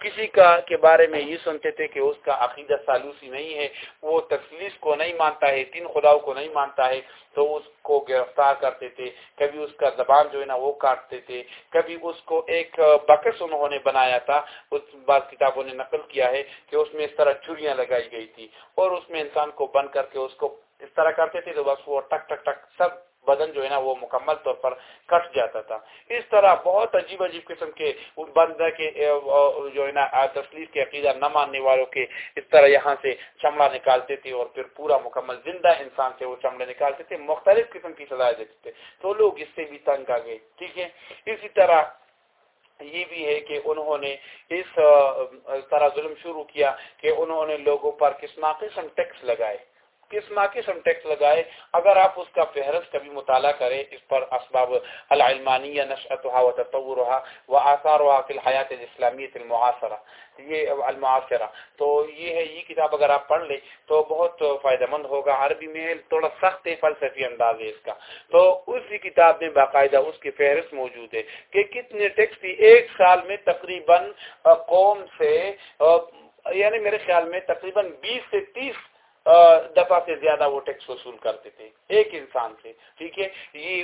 کسی کا کے بارے میں یہ سنتے تھے کہ اس کا عقیدہ سالوسی نہیں ہے، وہ تسلیس کو نہیں مانتا ہے، تین خداؤں کو نہیں مانتا ہے، تو اس کو گرفتار کرتے تھے۔ کبھی اس کا زبان جو ہے نا وہ کاٹتے تھے، کبھی اس کو ایک بکس انہوں نے بنایا تھا۔ اس بعض کتابوں نے نقل کیا ہے کہ اس میں اس طرح چوریاں لگائی گئی تھی اور اس میں انسان کو بن کر کے اس کو اس طرح کرتے تھے تو بس وہ ٹک ٹک ٹک سب بدن جو ہے نا وہ مکمل طور پر کٹ جاتا تھا۔ اس طرح بہت عجیب عجیب قسم کے بندہ کے جو ہے نا تسلیف کے عقیدہ نہ ماننے والوں کے اس طرح یہاں سے چمڑا نکالتے تھے اور پھر پورا مکمل زندہ انسان سے وہ چمڑے نکالتے تھے، مختلف قسم کی سزائیں دیتے تھے۔ تو لوگ اس سے بھی تنگ آ گئے، ٹھیک ہے؟ اسی طرح یہ بھی ہے کہ انہوں نے اس طرح ظلم شروع کیا کہ انہوں نے لوگوں پر قسم قسم ٹیکس لگائے۔ کس ماں کس ہم ٹیکس لگائے۔ اگر آپ اس کا فہرست کبھی مطالعہ کریں، اس پر اسباب العلمانیہ نشأتها وتطورها وآثارها في الحیات الاسلامیت المعاصرہ۔ یہ المعاصرہ۔ تو یہ ہے، یہ کتاب اگر آپ پڑھ لیں تو بہت فائدہ مند ہوگا۔ عربی میں تھوڑا سخت فلسفی انداز ہے اس کا۔ تو اسی کتاب میں باقاعدہ اس کی فہرست موجود ہے کہ کتنے ٹیکس تھی۔ ایک سال میں تقریباً قوم سے یعنی میرے خیال میں تقریباً بیس سے تیس دفعہ سے زیادہ وہ ٹیکس وصول کرتے تھے ایک انسان سے، ٹھیک ہے؟ یہ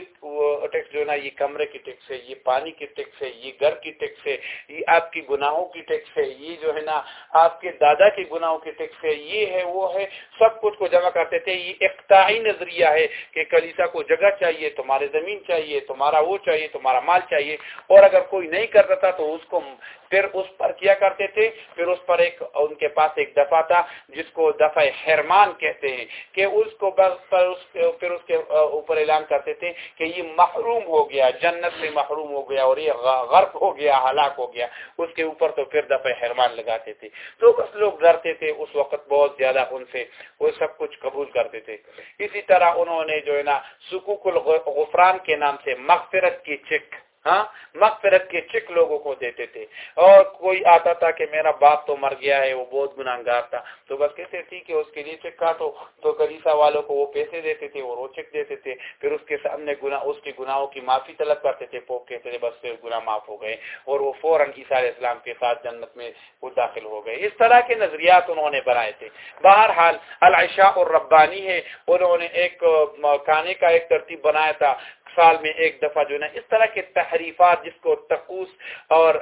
ٹیکس جو ہے نا، یہ کمرے کی ٹیکس ہے، یہ پانی کی ٹیکس ہے، یہ گھر کی ٹیکس ہے، یہ آپ کی گناہوں کی ٹیکس ہے، یہ جو ہے نا، آپ کے دادا کے گناہوں کی ٹیکس ہے، یہ ہے، وہ ہے، سب کچھ کو جمع کرتے تھے یہ اقتاعی نظریہ ہے کہ کلیسا کو جگہ چاہیے، تمہارے زمین چاہیے، تمہارا وہ چاہیے، تمہارا مال چاہیے۔ اور اگر کوئی نہیں کرتا تھا تو اس کو پھر اس پر کیا کرتے تھے پھر اس پر ایک، ان کے پاس ایک دفعہ تھا جس کو دفعہ حرمان کہتے ہیں کہ اس کو پر اس پھر اس کے اوپر اعلان کرتے تھے کہ یہ محروم ہو گیا، جنت سے محروم ہو گیا اور یہ غرق ہو گیا، ہلاک ہو گیا۔ اس کے اوپر تو پھر دفعہ حرمان لگاتے تھے۔ تو بس لوگ ڈرتے تھے، اس وقت بہت زیادہ ان سے وہ سب کچھ قبول کرتے تھے۔ اسی طرح انہوں نے جو ہے نا سکوک الغفران کے نام سے مغفرت کی چک ہاں مغفرت کے چک لوگوں کو دیتے تھے۔ اور کوئی آتا تھا کہ میرا باپ تو مر گیا ہے، وہ بہت گناہگار تھا۔ تو بس کہتے تھی کہ اس کے لیے چک کاٹو تو کلیسا والوں کو وہ پیسے دیتے تھے اور وہ چک دیتے تھے۔ پھر اس کے سامنے گناہ، اس کے گناہوں کی معافی طلب کرتے تھے پوک کہتے تھے، بس پھر گناہ معاف ہو گئے۔ اور وہ فوراً عیسیٰ علیہ السلام کے ساتھ جنت میں وہ داخل ہو گئے۔ اس طرح کے نظریات انہوں نے بنائے تھے۔ بہرحال، العشاء اور ربانی ہے۔ انہوں نے ایک کھانے کا ایک ترتیب بنایا تھا۔ سال میں ایک دفعہ جو ہے نا، اس طرح کے تحریفات جس کو تقوس اور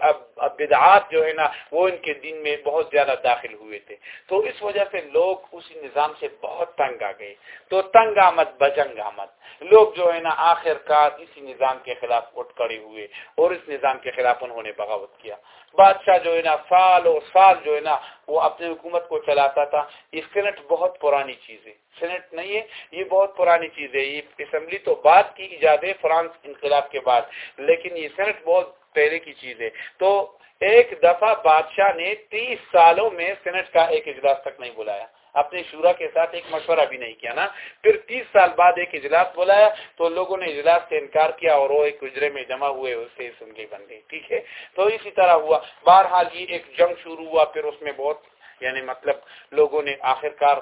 بدعات جو ہے نا، وہ ان کے دن میں بہت زیادہ داخل ہوئے تھے۔ تو اس وجہ سے لوگ اسی نظام سے بہت تنگ آ گئے۔ تو تنگ آمد، بجنگ آمد۔ لوگ جو ہے نا آخر کار اسی نظام کے خلاف اٹھ کڑے ہوئے اور اس نظام کے خلاف انہوں نے بغاوت کیا۔ بادشاہ جو ہے نا، سال اور سال جو ہے نا، وہ اپنے حکومت کو چلاتا تھا۔ یہ سینٹ بہت پرانی چیز ہے۔ سینٹ نہیں ہے، یہ بہت پرانی چیز ہے۔ یہ اسمبلی تو بعد کی ایجاد ہے، فرانس انقلاب کے بعد۔ لیکن یہ سینٹ بہت پہلے کی چیز ہے۔ تو ایک دفعہ بادشاہ نے تیس سالوں میں سینٹ کا ایک اجلاس تک نہیں بلایا۔ اپنے شورا کے ساتھ ایک مشورہ بھی نہیں کیا نا۔ پھر تیس سال بعد ایک اجلاس بلایا تو لوگوں نے اجلاس سے انکار کیا اور وہ ایک گجرے میں جمع ہوئے، اس سے اسمبلی بن گئی، ٹھیک ہے؟ تو اسی طرح ہوا۔ بہرحال یہ ایک جنگ شروع ہوا، پھر اس میں بہت یعنی مطلب لوگوں نے آخرکار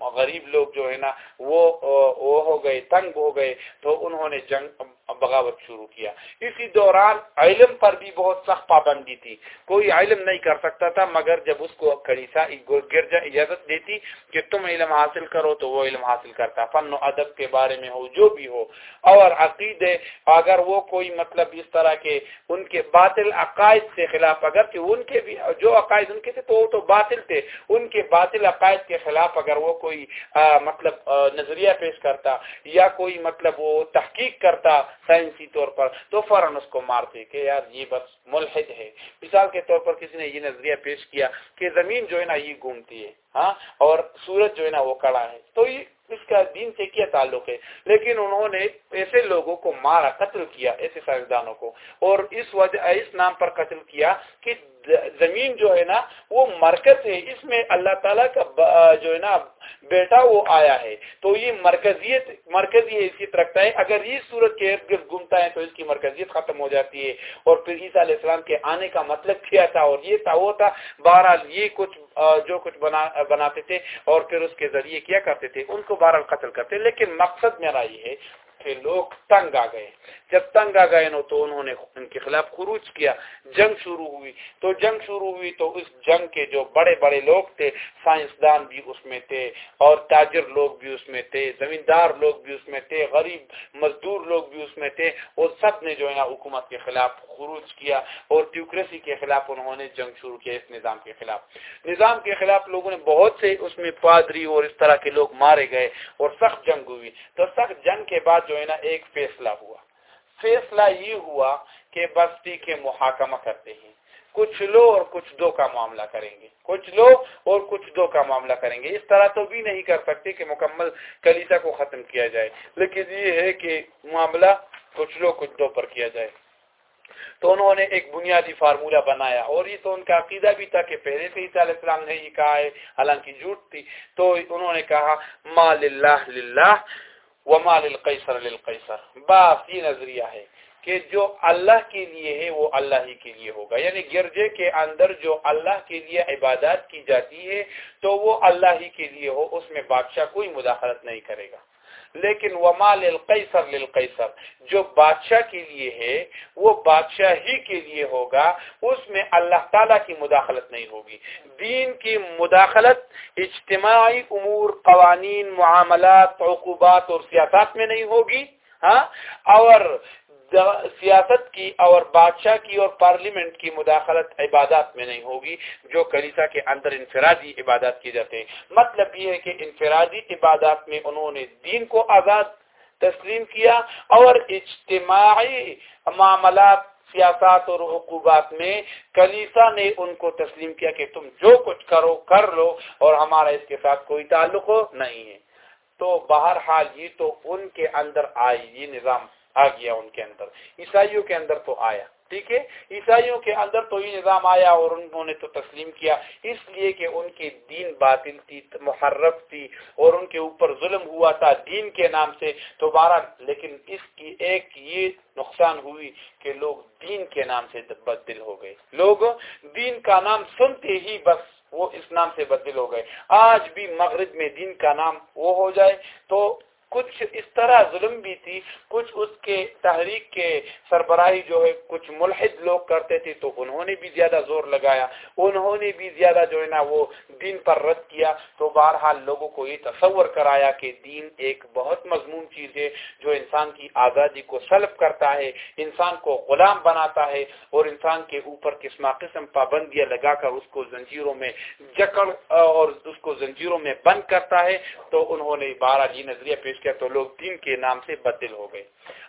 غریب لوگ جو ہے نا، وہ وہ ہو گئے، تنگ ہو گئے۔ تو انہوں نے جنگ بغاوت شروع کیا۔ اسی دوران علم پر بھی بہت سخت پابندی تھی۔ کوئی علم نہیں کر سکتا تھا، مگر جب اس کو کلیسا گرجا اجازت دیتی کہ تم علم حاصل کرو تو وہ علم حاصل کرتا۔ فن و ادب کے بارے میں ہو، جو بھی ہو۔ اور عقیدے اگر وہ کوئی مطلب اس طرح کے ان کے باطل عقائد سے خلاف اگر کہ ان کے بھی جو عقائد ان کے تھے تو وہ تو باطل تھے، ان کے باطل عقائد کے خلاف اگر وہ کوئی مطلب نظریہ پیش کرتا یا کوئی مطلب وہ تحقیق کرتا سائنسی طور پر، تو فوراً اس کو مارتے کہ یار یہ بس ملحد ہے۔ مثال کے طور پر کسی نے یہ نظریہ پیش کیا کہ زمین جو ہے نا یہ گھومتی ہے ہاں اور سورج جو ہے نا وہ کڑا ہے۔ تو یہ اس کا دین سے کیا تعلق ہے؟ لیکن انہوں نے ایسے لوگوں کو مارا، قتل کیا، ایسے سائنسدانوں کو، اور اس وجہ، اس نام پر قتل کیا کہ زمین جو ہے نا، وہ مرکز ہے۔ اس میں اللہ تعالیٰ کا جو ہے نا، بیٹا وہ آیا ہے۔ تو یہ مرکزیت مرکزی حیثیت رکھتا ہے۔ اگر یہ صورت کے ارد گرد گھومتا ہے تو اس کی مرکزیت ختم ہو جاتی ہے۔ اور پھر عیسیٰ علیہ السلام کے آنے کا مطلب کیا تھا؟ اور یہ تھا، وہ تھا۔ بہرحال یہ کچھ جو کچھ بنا، بناتے تھے اور پھر اس کے ذریعے کیا کرتے تھے؟ ان کو بہرحال قتل کرتے لیکن مقصد میرا یہ ہے کہ لوگ تنگ آ گئے۔ جب تنگ آ گئے نو تو انہوں نے ان کے خلاف خروج کیا۔ جنگ شروع ہوئی۔ تو جنگ شروع ہوئی تو اس جنگ کے جو بڑے بڑے لوگ تھے، سائنسدان بھی اس میں تھے اور تاجر لوگ بھی اس میں تھے، زمیندار لوگ بھی اس میں تھے، غریب مزدور لوگ بھی اس میں تھے۔ وہ سب نے جو ہے نا حکومت کے خلاف خروج کیا اور ٹیوکریسی کے خلاف انہوں نے جنگ شروع کیا اس نظام کے خلاف۔ نظام کے خلاف لوگوں نے بہت سے اس میں پادری اور اس طرح کے لوگ مارے گئے اور سخت جنگ ہوئی۔ تو سخت جنگ کے بعد جو ہے نا ایک فیصلہ ہوا۔ فیصلہ یہ ہوا کہ بستی کے محاکمہ کرتے ہیں۔ کچھ لو اور کچھ دو کا معاملہ کریں گے۔ کچھ لو اور کچھ دو کا معاملہ کریں گے۔ اس طرح تو بھی نہیں کر سکتے کہ مکمل کلیسا کو ختم کیا جائے۔ لیکن یہ ہے کہ معاملہ کچھ لو کچھ دو پر کیا جائے۔ تو انہوں نے ایک بنیادی فارمولہ بنایا اور یہ تو ان کا عقیدہ بھی تھا کہ پہلے سے عیسیٰ علیہ السلام نے یہ کہا ہے، حالانکہ جھوٹ تھی۔ تو انہوں نے کہا، ما للہ للہ وما للقیصر للقیصر۔ بس یہ نظریہ ہے کہ جو اللہ کے لیے ہے وہ اللہ ہی کے لیے ہوگا۔ یعنی گرجے کے اندر جو اللہ کے لیے عبادات کی جاتی ہے تو وہ اللہ ہی کے لیے ہو، اس میں بادشاہ کوئی مداخلت نہیں کرے گا۔ لیکن وما للقیصر للقیصر جو بادشاہ کے لیے ہے، وہ بادشاہ ہی کے لیے ہوگا، اس میں اللہ تعالیٰ کی مداخلت نہیں ہوگی۔ دین کی مداخلت، اجتماعی امور، قوانین، معاملات، عقوبات اور سیاست میں نہیں ہوگی ہاں؟ اور سیاست کی اور بادشاہ کی اور پارلیمنٹ کی مداخلت عبادات میں نہیں ہوگی، جو کلیسا کے اندر انفرادی عبادات کی جاتے ہیں۔ مطلب یہ ہے کہ انفرادی عبادات میں انہوں نے دین کو آزاد تسلیم کیا اور اجتماعی معاملات سیاست اور حقوبات میں کلیسا نے ان کو تسلیم کیا کہ تم جو کچھ کرو، کر لو اور ہمارا اس کے ساتھ کوئی تعلق نہیں ہے۔ تو بہرحال یہ تو ان کے اندر آئی یہ نظام۔ آ گیا ان کے اندر۔ عیسائیوں کے اندر تو آیا، ٹھیک ہے؟ عیسائیوں کے اندر تو یہ نظام آیا اور انہوں نے تو تسلیم کیا۔ اس لیے کہ ان کی دین باطل تھی، محرف تھی اور ان کے اوپر ظلم ہوا تھا دین کے نام سے۔ تو بارہ لیکن اس کی ایک یہ نقصان ہوئی کہ لوگ دین کے نام سے بدل ہو گئے۔ لوگ دین کا نام سنتے ہی بس وہ اس نام سے بدل ہو گئے۔ آج بھی مغرب میں دین کا نام وہ ہو جائے تو کچھ اس طرح ظلم بھی تھی، کچھ اس کے تحریک کے سربراہی جو ہے، کچھ ملحد لوگ کرتے تھے تو انہوں نے بھی زیادہ زور لگایا، انہوں نے بھی زیادہ جو ہے نا وہ دین پر رد کیا۔ تو بہرحال لوگوں کو یہ تصور کرایا کہ دین ایک بہت مضمون چیز ہے جو انسان کی آزادی کو سلب کرتا ہے، انسان کو غلام بناتا ہے اور انسان کے اوپر قسم قسم پابندیاں لگا کر اس کو زنجیروں میں جکڑ اور اس کو زنجیروں میں بند کرتا ہے۔ تو انہوں نے بارہ جی نظریہ پیش کیا تو لوگ دین کے نام سے بدل ہو گئے۔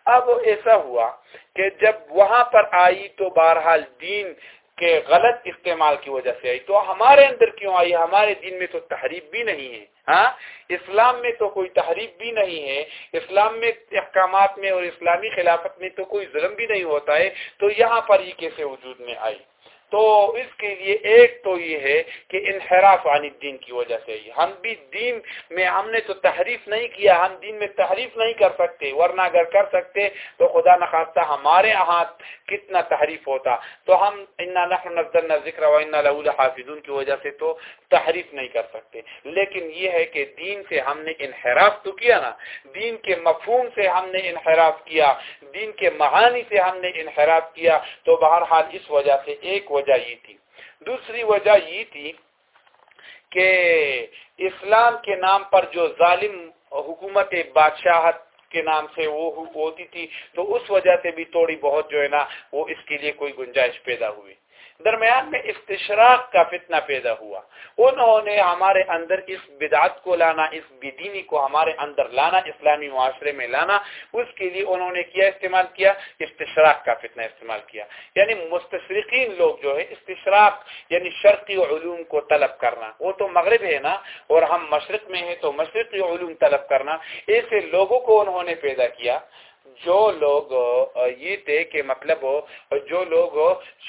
اب ایسا ہوا کہ جب وہاں پر آئی تو بہرحال دین کے غلط استعمال کی وجہ سے آئی۔ تو ہمارے اندر کیوں آئی؟ ہمارے دین میں تو تحریف بھی نہیں ہے۔ ہاں؟ اسلام میں تو کوئی تحریف بھی نہیں ہے۔ اسلام میں احکامات میں اور اسلامی خلافت میں تو کوئی ظلم بھی نہیں ہوتا ہے۔ تو یہاں پر یہ کیسے وجود میں آئی؟ تو اس کے لیے ایک تو یہ ہے کہ انحراف عن الدین کی وجہ سے ہم بھی دین میں ہم نے تو تحریف نہیں کیا، ہم دین میں تحریف نہیں کر سکتے، ورنہ اگر کر سکتے تو خدا نخواستہ ہمارے ہاں کتنا تحریف ہوتا۔ تو ہم انا نحن نزلنا ذکر و انا له حافظون کی وجہ سے تو تحریف نہیں کر سکتے۔ لیکن یہ ہے کہ دین سے ہم نے انحراف تو کیا نا، دین کے مفہوم سے ہم نے انحراف کیا، دین کے معانی سے ہم نے انحراف کیا۔ تو بہرحال اس وجہ سے ایک وجہ یہ تھی۔ دوسری وجہ یہ تھی کہ اسلام کے نام پر جو ظالم حکومت بادشاہت کے نام سے وہ ہوتی تھی، تو اس وجہ سے بھی تھوڑی بہت جو ہے نا وہ اس کے لیے کوئی گنجائش پیدا ہوئی۔ درمیان میں استشراق کا فتنہ پیدا ہوا۔ انہوں نے ہمارے اندر اس بدعت کو لانا، اس بدینی کو ہمارے اندر لانا، اسلامی معاشرے میں لانا، اس کے لیے انہوں نے کیا استعمال کیا؟ استشراق کا فتنہ استعمال کیا۔ یعنی مستشرقین لوگ جو ہے استشراق یعنی شرقی علوم کو طلب کرنا۔ وہ تو مغرب ہے نا، اور ہم مشرق میں ہیں تو مشرقی علوم طلب کرنا۔ ایسے لوگوں کو انہوں نے پیدا کیا۔ جو لوگ یہ تھے کہ مطلب جو لوگ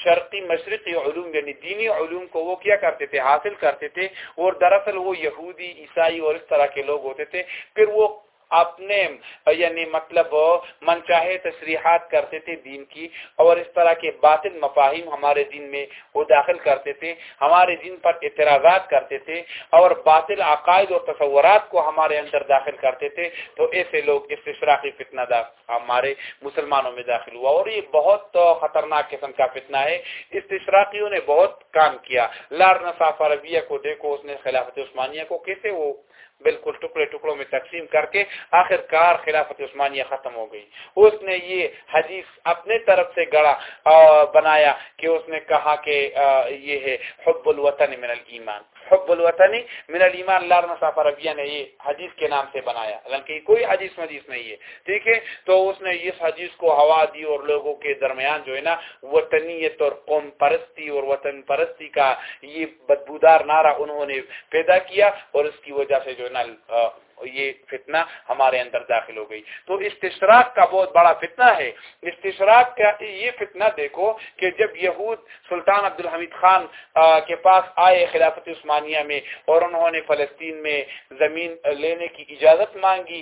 شرقی مشرقی علوم یعنی دینی علوم کو وہ کیا کرتے تھے، حاصل کرتے تھے، اور دراصل وہ یہودی، عیسائی اور اس طرح کے لوگ ہوتے تھے، پھر وہ اپنے یعنی مطلب من چاہے تصریحات کرتے تھے دین کی، اور اس طرح کے باطل مفاہیم ہمارے دین میں وہ داخل کرتے تھے، ہمارے دین پر اعتراضات کرتے تھے، اور باطل عقائد اور تصورات کو ہمارے اندر داخل کرتے تھے۔ تو ایسے لوگ اس اشراقی فتنہ ہمارے مسلمانوں میں داخل ہوا، اور یہ بہت خطرناک قسم کا فتنہ ہے۔ اس اشراقیوں نے بہت کام کیا۔ لار نصاف عربیہ کو دیکھو، اس نے خلافت عثمانیہ کو، کیسے وہ بالکل ٹکڑے ٹکڑوں میں تقسیم کر کے آخر کار خلافت عثمانیہ ختم ہو گئی۔ اس نے یہ حدیث اپنے طرف سے گڑا بنایا کہ اس نے کہا کہ یہ ہے حب الوطن من الایمان۔ حب الوطنی من الایمان لار نصاف عربیہ نے یہ حدیث کے نام سے بنایا، حالانکہ کوئی حدیث مدیث نہیں ہے۔ ٹھیک ہے؟ تو اس نے اس حدیث کو ہوا دی اور لوگوں کے درمیان جو ہے نا وطنیت اور قوم پرستی اور وطن پرستی کا یہ بدبودار نعرہ انہوں نے پیدا کیا اور اس کی وجہ سے جو ہے نا یہ فتنہ ہمارے اندر داخل ہو گئی۔ تو استشراق کا بہت بڑا فتنہ ہے۔ استشراق کا یہ فتنہ دیکھو کہ جب یہود سلطان عبد الحمید خان کے پاس آئے خلافت عثمانیہ میں اور انہوں نے فلسطین میں زمین لینے کی اجازت مانگی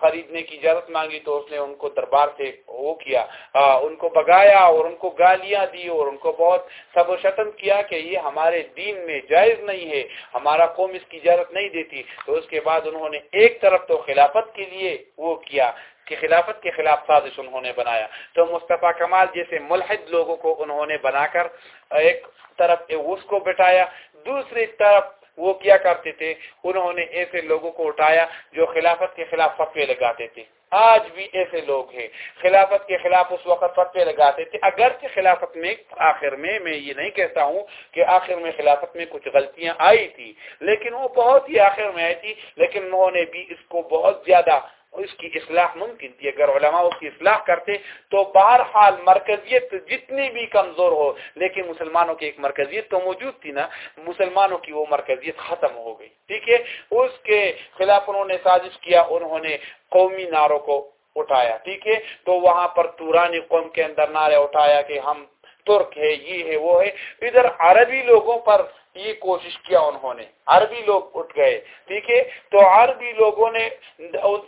خریدنے کی اجازت مانگی تو اس نے ان کو دربار سے وہ کیا ان کو بگایا اور ان کو گالیاں دی اور ان کو بہت سب و شتم کیا کہ یہ ہمارے دین میں جائز نہیں ہے، ہمارا قوم اس کی اجازت نہیں دیتی۔ تو اس کے بعد انہوں نے ایک طرف تو خلافت کے لیے وہ کیا کہ خلافت کے خلاف سازش انہوں نے بنایا۔ تو مصطفیٰ کمال جیسے ملحد لوگوں کو انہوں نے بنا کر ایک طرف اس کو بٹایا، دوسری طرف وہ کیا کرتے تھے؟ انہوں نے ایسے لوگوں کو اٹھایا جو خلافت کے خلاف فتوے لگاتے تھے۔ آج بھی ایسے لوگ ہیں۔ خلافت کے خلاف اس وقت فتوے لگاتے تھے۔ اگرچہ خلافت میں آخر میں میں یہ نہیں کہتا ہوں کہ آخر میں خلافت میں کچھ غلطیاں آئی تھی لیکن وہ بہت ہی آخر میں آئی تھی، لیکن انہوں نے بھی اس کو بہت زیادہ اس کی اصلاح ممکن تھی۔ اگر علماء اس کی اصلاح کرتے تو بہرحال مرکزیت جتنی بھی کمزور ہو، لیکن مسلمانوں کی ایک مرکزیت تو موجود تھی نا، مسلمانوں کی وہ مرکزیت ختم ہو گئی۔ ٹھیک ہے؟ اس کے خلاف انہوں نے سازش کیا، انہوں نے قومی نعروں کو اٹھایا۔ ٹھیک ہے؟ تو وہاں پر تورانی قوم کے اندر نعرے اٹھایا کہ ہم ترک ہے، یہ ہے، وہ ہے۔ ادھر عربی لوگوں پر یہ کوشش کیا انہوں نے۔ عربی لوگ اٹھ گئے، ٹھیک ہے؟ تو عربی لوگوں نے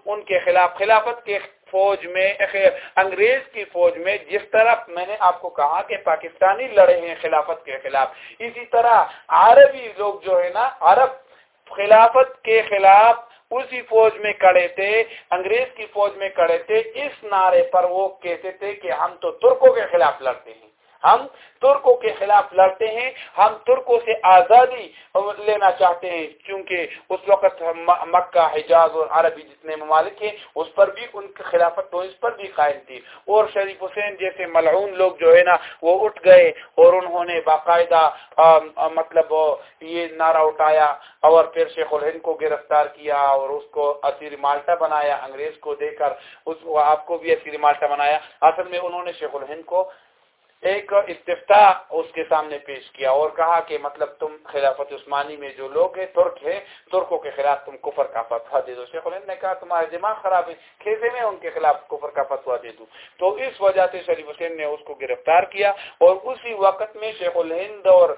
ان کے خلاف، خلافت کے فوج میں انگریز کی فوج میں جس طرح میں نے آپ کو کہا کہ پاکستانی لڑے ہیں خلافت کے خلاف، اسی طرح عربی لوگ جو ہے نا، عرب خلافت کے خلاف اسی فوج میں کڑے تھے، انگریز کی فوج میں کڑے تھے۔ اس نعرے پر وہ کہتے تھے کہ ہم تو ترکوں کے خلاف لڑتے ہیں۔ ہم ترکوں کے خلاف لڑتے ہیں، ہم ترکوں سے آزادی لینا چاہتے ہیں کیونکہ اس وقت مکہ، حجاز اور عربی جتنے ممالک ہیں، اس پر بھی ان کی خلافت تو اس پر بھی قائم تھی۔ اور شریف حسین جیسے ملعون لوگ جو ہے نا، وہ اٹھ گئے اور انہوں نے باقاعدہ مطلب یہ نعرہ اٹھایا اور پھر شیخ الہند کو گرفتار کیا اور اس کو اسیر مالٹا بنایا، انگریز کو دے کر اس آپ کو بھی اسیر مالٹا بنایا۔ اصل میں انہوں نے شیخ الہند کو ایک استفتا اس کے سامنے پیش کیا اور کہا کہ مطلب تم خلافت عثمانی میں جو لوگ ہیں، ترک ہیں، ترکوں کے خلاف تم کفر کا فتوا دے دو۔ شیخ الہند نے کہا تمہارا دماغ خراب ہے کیسے میں ان کے خلاف کفر کا فتوا دے دوں تو اس وجہ سے شریف حسین نے اس کو گرفتار کیا اور اسی وقت میں شیخ الہند اور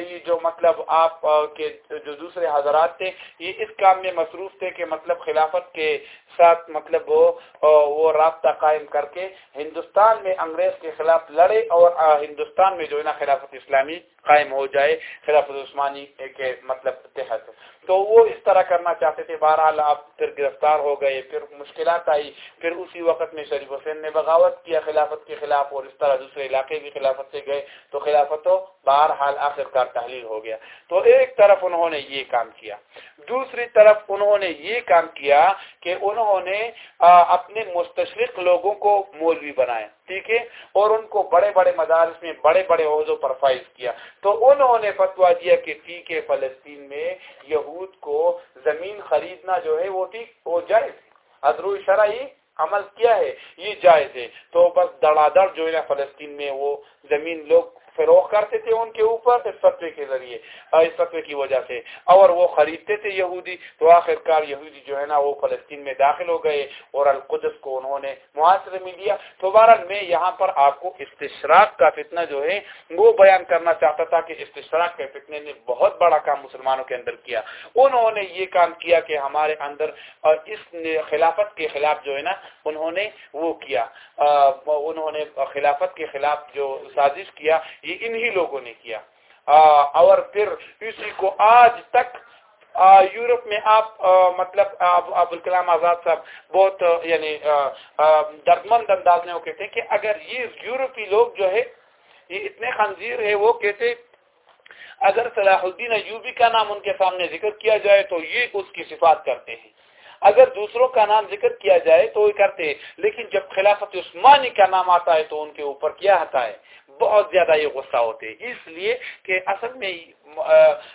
یہ جو مطلب آپ کے جو دوسرے حضرات تھے، یہ اس کام میں مصروف تھے کہ مطلب خلافت کے ساتھ مطلب وہ رابطہ قائم کر کے ہندوستان میں انگریز کے خلاف لڑے اور ہندوستان میں جو ہے نا خلافت اسلامی قائم ہو جائے، خلافت عثمانی کے مطلب تحت۔ تو وہ اس طرح کرنا چاہتے تھے، بہرحال آپ پھر گرفتار ہو گئے، پھر مشکلات آئی، پھر اسی وقت میں شریف حسین نے بغاوت کیا خلافت کے خلاف اور اس طرح دوسرے علاقے بھی خلافت سے گئے۔ تو خلافت تو بہرحال آخر کار تحلیل ہو گیا۔ تو ایک طرف انہوں نے یہ کام کیا، دوسری طرف انہوں نے یہ کام کیا کہ انہوں نے اپنے مستشرق لوگوں کو مولوی بنایا۔ ٹھیک ہے اور ان کو بڑے بڑے مدارس میں بڑے بڑے عہدوں پر فائز کیا۔ تو انہوں نے فتوا دیا کہ ٹھیک ہے، فلسطین میں یہود کو زمین خریدنا جو ہے وہ ٹھیک، وہ جائز ادرو شرعی عمل کیا ہے، یہ جائز ہے۔ تو بس دڑا دڑ جو ہے نا فلسطین میں وہ زمین لوگ فروغ کرتے تھے ان کے اوپر اس فتوے کے ذریعے اس فتوے کی وجہ سے۔ اور وہ خریدتے تھے یہودی، تو آخر کار یہودی جو ہے نا، وہ فلسطین میں داخل ہو گئے اور القدس کو انہوں نے معاشرے میں لیا۔ تو بہرحال میں یہاں پر آپ کو استشراق کا فتنہ جو ہے، وہ بیان کرنا چاہتا تھا کہ استشراق کے فتنے نے بہت بڑا کام مسلمانوں کے اندر کیا۔ انہوں نے یہ کام کیا کہ ہمارے اندر اس خلافت کے خلاف جو ہے نا، انہوں نے وہ کیا۔ انہوں نے خلافت کے خلاف جو سازش کیا یہ انہی لوگوں نے کیا۔ اور پھر اسی کو آج تک یورپ میں آپ مطلب ابوالکلام آزاد صاحب بہت یعنی دردمند انداز میں وہ کہتے ہیں کہ اگر یہ یورپی لوگ جو ہے، یہ اتنے خنزیر ہے وہ کہتے اگر صلاح الدین ایوبی کا نام ان کے سامنے ذکر کیا جائے تو یہ اس کی صفات کرتے ہیں۔ اگر دوسروں کا نام ذکر کیا جائے تو وہ کرتے لیکن جب خلافت عثمانی کا نام آتا ہے تو ان کے اوپر کیا آتا ہے؟ بہت زیادہ یہ غصہ ہوتے اس لیے کہ اصل میں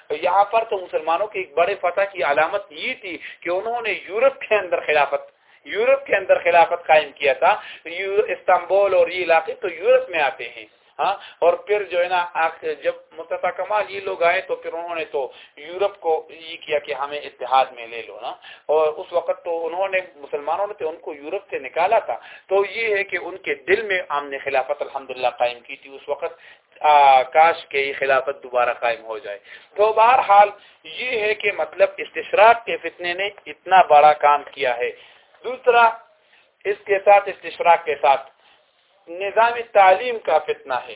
یہاں پر تو مسلمانوں کے ایک بڑے فتح کی علامت یہ تھی کہ انہوں نے یورپ کے اندر خلافت، یورپ کے اندر خلافت قائم کیا تھا۔ استنبول اور یہ علاقے تو یورپ میں آتے ہیں۔ ہاں اور پھر جو ہے نا جب مصطفیٰ کمال یہ لوگ آئے تو پھر انہوں نے تو یورپ کو یہ کیا کہ ہمیں اتحاد میں لے لو، نا؟ اور اس وقت تو انہوں نے، مسلمانوں نے تو ان کو یورپ سے نکالا تھا۔ تو یہ ہے کہ ان کے دل میں آمن خلافت الحمدللہ قائم کی تھی، اس وقت کاش کے یہ خلافت دوبارہ قائم ہو جائے۔ تو بہرحال یہ ہے کہ مطلب استشراق کے فتنے نے اتنا بڑا کام کیا ہے۔ دوسرا، اس کے ساتھ استشراق کے ساتھ نظام تعلیم کا فتنہ ہے۔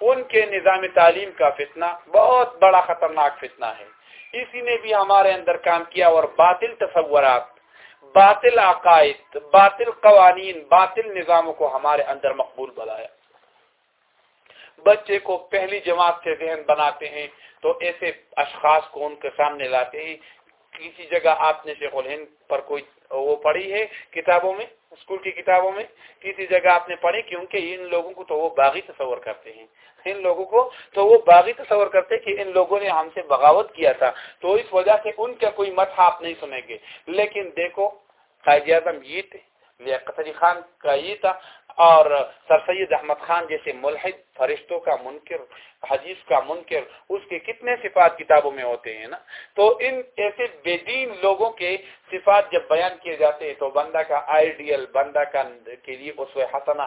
ان کے نظام تعلیم کا فتنہ بہت بڑا خطرناک فتنہ ہے۔ اسی نے بھی ہمارے اندر کام کیا اور باطل تصورات، باطل عقائد، باطل قوانین، باطل نظاموں کو ہمارے اندر مقبول بنایا۔ بچے کو پہلی جماعت سے ذہن بناتے ہیں تو ایسے اشخاص کو ان کے سامنے لاتے ہیں۔ کسی جگہ آپ نے شیخ الہند پر کوئی وہ پڑھی ہے کتابوں میں؟ اسکول کی کتابوں میں کسی جگہ آپ نے پڑھی، کیونکہ ان لوگوں کو تو وہ باغی تصور کرتے ہیں۔ ان لوگوں کو تو وہ باغی تصور کرتے کہ ان لوگوں نے ہم سے بغاوت کیا تھا۔ تو اس وجہ سے ان کا کوئی مت آپ نہیں سنیں گے۔ لیکن دیکھو، قائد اعظم یہ تھے، لیاقت علی خان کا یہ تھا اور سر سید احمد خان جیسے ملحد فرشتوں کا منکر، حدیث کا منکر، اس کے کتنے صفات کتابوں میں ہوتے ہیں نا؟ تو ان ایسے بے دین لوگوں کے صفات جب بیان کیے جاتے ہیں تو بندہ کا آئیڈیل، بندہ کا کے لیے اس حسنا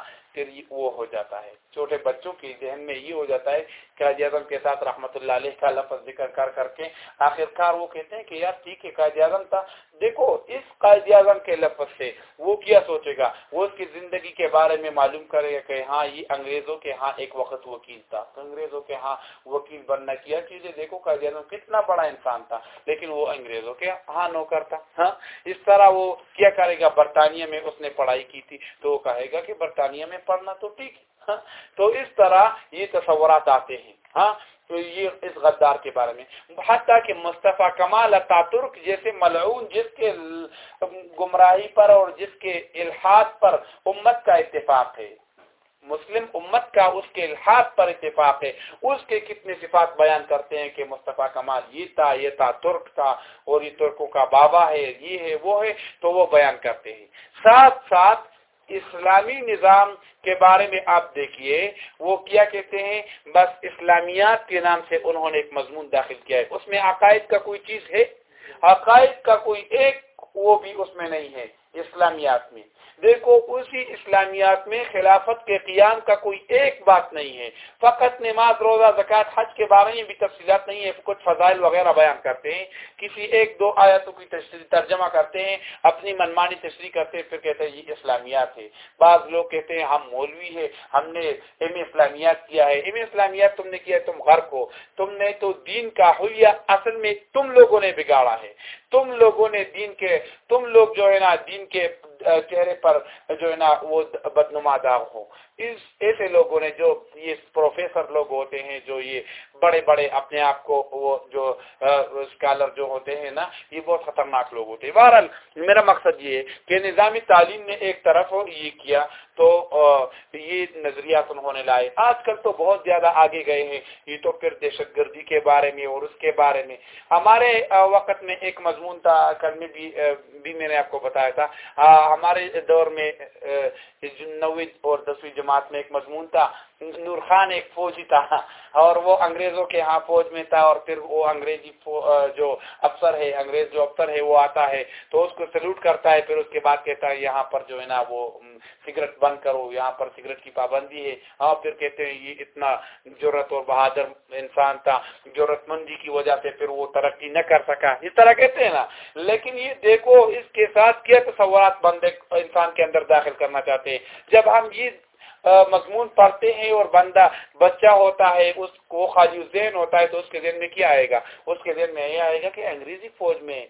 وہ ہو جاتا ہے۔ چھوٹے بچوں کے ذہن میں یہ ہو جاتا ہے قائد اعظم کے ساتھ رحمت اللہ علیہ کا لفظ ذکر کر کر کے آخر کار وہ کہتے ہیں کہ یار ٹھیک ہے قائد اعظم تھا، دیکھو اس قائد اعظم کے لفظ سے وہ کیا سوچے گا؟ وہ اس کی زندگی کے بارے میں معلوم کرے گا کہ ہاں یہ انگریزوں کے ہاں ایک وقت وکیل تھا۔ انگریزوں کے ہاں وکیل بننا کیا چیزیں؟ دیکھو قائد اعظم کتنا بڑا انسان تھا، لیکن وہ انگریزوں کے ہاں نوکر تھا۔ ہاں اس طرح وہ کیا کرے گا؟ برطانیہ میں اس نے پڑھائی کی تھی، تو وہ کہے گا کہ برطانیہ میں پڑھنا تو ٹھیک ہاں تو اس طرح یہ تصورات آتے ہیں۔ ہاں تو یہ اس غدار کے بارے میں۔ حتیٰ کہ مصطفیٰ کمال ترک جیسے ملعون، جس کے گمراہی پر اور جس کے الحاد پر امت کا اتفاق ہے۔ مسلم امت کا اس کے الحاد پر اتفاق ہے۔ اس کے کتنے صفات بیان کرتے ہیں کہ مصطفیٰ کمال یہ تھا یہ تھا، ترک تھا اور یہ ترکوں کا بابا ہے، یہ ہے، وہ ہے، تو وہ بیان کرتے ہیں۔ ساتھ ساتھ اسلامی نظام کے بارے میں آپ دیکھیے، وہ کیا کہتے ہیں؟ بس اسلامیات کے نام سے انہوں نے ایک مضمون داخل کیا ہے۔ اس میں عقائد کا کوئی چیز ہے؟ عقائد کا کوئی ایک وہ بھی اس میں نہیں ہے۔ اسلامیات میں۔ دیکھو، اسی اسلامیات میں خلافت کے قیام کا کوئی ایک بات نہیں ہے۔ فقط نماز، روزہ، زکوٰۃ، حج کے بارے میں بھی تفصیلات نہیں ہے، کچھ فضائل وغیرہ بیان کرتے ہیں۔ کسی ایک دو آیتوں کی ترجمہ کرتے ہیں، اپنی منمانی تشریح کرتے ہیں، پھر کہتے ہیں، یہ اسلامیات ہے۔ بعض لوگ کہتے ہیں، ہم مولوی ہے ہم نے ایم اسلامیات کیا ہے۔ ایم اسلامیات تم نے کیا تم غرق ہو۔ تم نے تو دین کا حلیہ اصل میں تم لوگوں نے بگاڑا ہے۔ تم لوگوں نے دین کے، تم لوگ جو ہے نا، دین کے چہرے پر جو ہے نا وہ بدنما داغ ہو۔ اس ایسے لوگوں نے جو یہ پروفیسر لوگ ہوتے ہیں، جو یہ بڑے بڑے اپنے آپ کو وہ جو اسکالر جو ہوتے ہیں نا، یہ بہت خطرناک لوگ ہوتے ہیں۔ بہرحال میرا مقصد یہ ہے کہ نظامی تعلیم نے ایک طرف یہ کیا۔ تو یہ نظریات انہوں نے لائے۔ آج کل تو بہت زیادہ آگے گئے ہیں۔ یہ تو پھر دہشت گردی کے بارے میں اور اس کے بارے میں۔ ہمارے وقت میں ایک مضمون تھا، کل میں بھی بھی میں نے آپ کو بتایا تھا۔ ہمارے دور میں نویں اور دسویں جماعت میں ایک مضمون تھا۔ نور خان ایک فوجی تھا اور وہ انگریزوں کے ہاں فوج میں تھا اور پھر وہ انگریزی جو افسر ہے، انگریز جو افسر ہے، وہ آتا ہے تو اس کو سلوٹ کرتا ہے۔ پھر اس کے بعد کہتا ہے یہاں پر جو ہے نا وہ سگریٹ بند کرو، یہاں پر سگریٹ کی پابندی ہے۔ اور پھر کہتے ہیں، یہ اتنا ضرورت اور بہادر انسان تھا ضرورت مندی کی وجہ سے پھر وہ ترقی نہ کر سکا۔ اس طرح کہتے ہیں نا۔ لیکن یہ دیکھو، اس کے ساتھ کیا تصورات بند انسان کے اندر داخل کرنا چاہتے ہیں؟ جب ہم یہ مضمون پڑھتے ہیں اور بندہ بچہ ہوتا ہے، اس کو خالی ذہن ہوتا ہے تو اس کے ذہن میں کیا آئے گا؟ اس کے ذہن میں یہ آئے گا کہ انگریزی فوج میں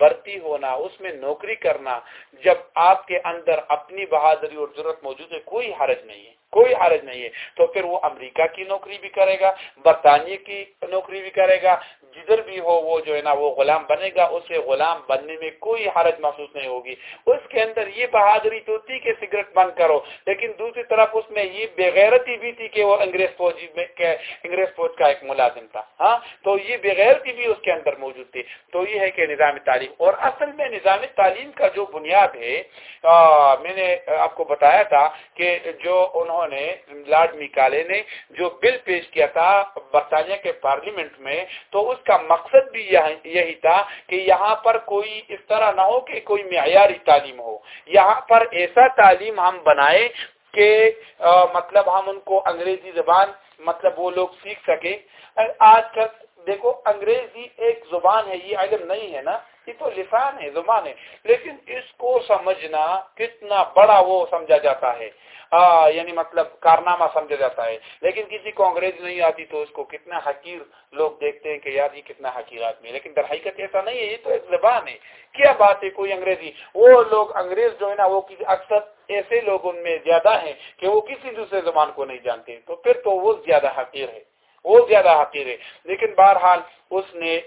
برتی ہونا، اس میں نوکری کرنا، جب آپ کے اندر اپنی بہادری اور ضرورت موجود ہے، کوئی حرج نہیں ہے۔ کوئی حرج نہیں ہے۔ تو پھر وہ امریکہ کی نوکری بھی کرے گا، برطانیہ کی نوکری بھی کرے گا۔ جدھر بھی ہو وہ جو ہے نا، وہ غلام بنے گا، اسے غلام بننے میں کوئی حرج محسوس نہیں ہوگی۔ اس کے اندر یہ بہادری تو تھی کہ سگریٹ بند کرو۔ لیکن دوسری طرف اس میں یہ بغیرتی بھی تھی کہ وہ انگریز فوج میں انگریز فوج کا ایک ملازم تھا۔ ہاں؟ تو یہ بغیرتی بھی اس کے اندر موجود تھی۔ تو یہ ہے کہ نظام تعلیم۔ اور اصل میں نظام تعلیم کا جو بنیاد ہے میں نے آپ کو بتایا تھا کہ جو انہوں نے لارڈ میکالے نے جو بل پیش کیا تھا برطانیہ کے پارلیمنٹ میں، تو اس کا مقصد بھی یہی تھا کہ یہاں پر کوئی اس طرح نہ ہو کہ کوئی معیاری تعلیم ہو۔ یہاں پر ایسا تعلیم ہم بنائے کہ مطلب ہم ان کو انگریزی زبان مطلب وہ لوگ سیکھ سکے آج کل دیکھو، انگریزی ایک زبان ہے، یہ علم نہیں ہے نا۔ یہ تو لسان ہے، زبان ہے۔ لیکن اس کو سمجھنا کتنا بڑا وہ سمجھا جاتا ہے۔ یعنی مطلب کارنامہ سمجھا جاتا ہے۔ لیکن کسی کو انگریز نہیں آتی تو اس کو کتنا حقیر لوگ دیکھتے ہیں کہ یار یہ کتنا حقیر آدمی لیکن در حقیقت ایسا نہیں ہے، یہ تو ایک زبان ہے۔ کیا بات ہے کوئی انگریزی؟ وہ لوگ انگریز جو ہے نا، وہ اکثر ایسے لوگ ان میں زیادہ ہیں کہ وہ کسی دوسرے زبان کو نہیں جانتے۔ تو پھر تو وہ زیادہ حقیر ہے۔ وہ زیادہ حقیر ہے۔ لیکن بہرحال اس نے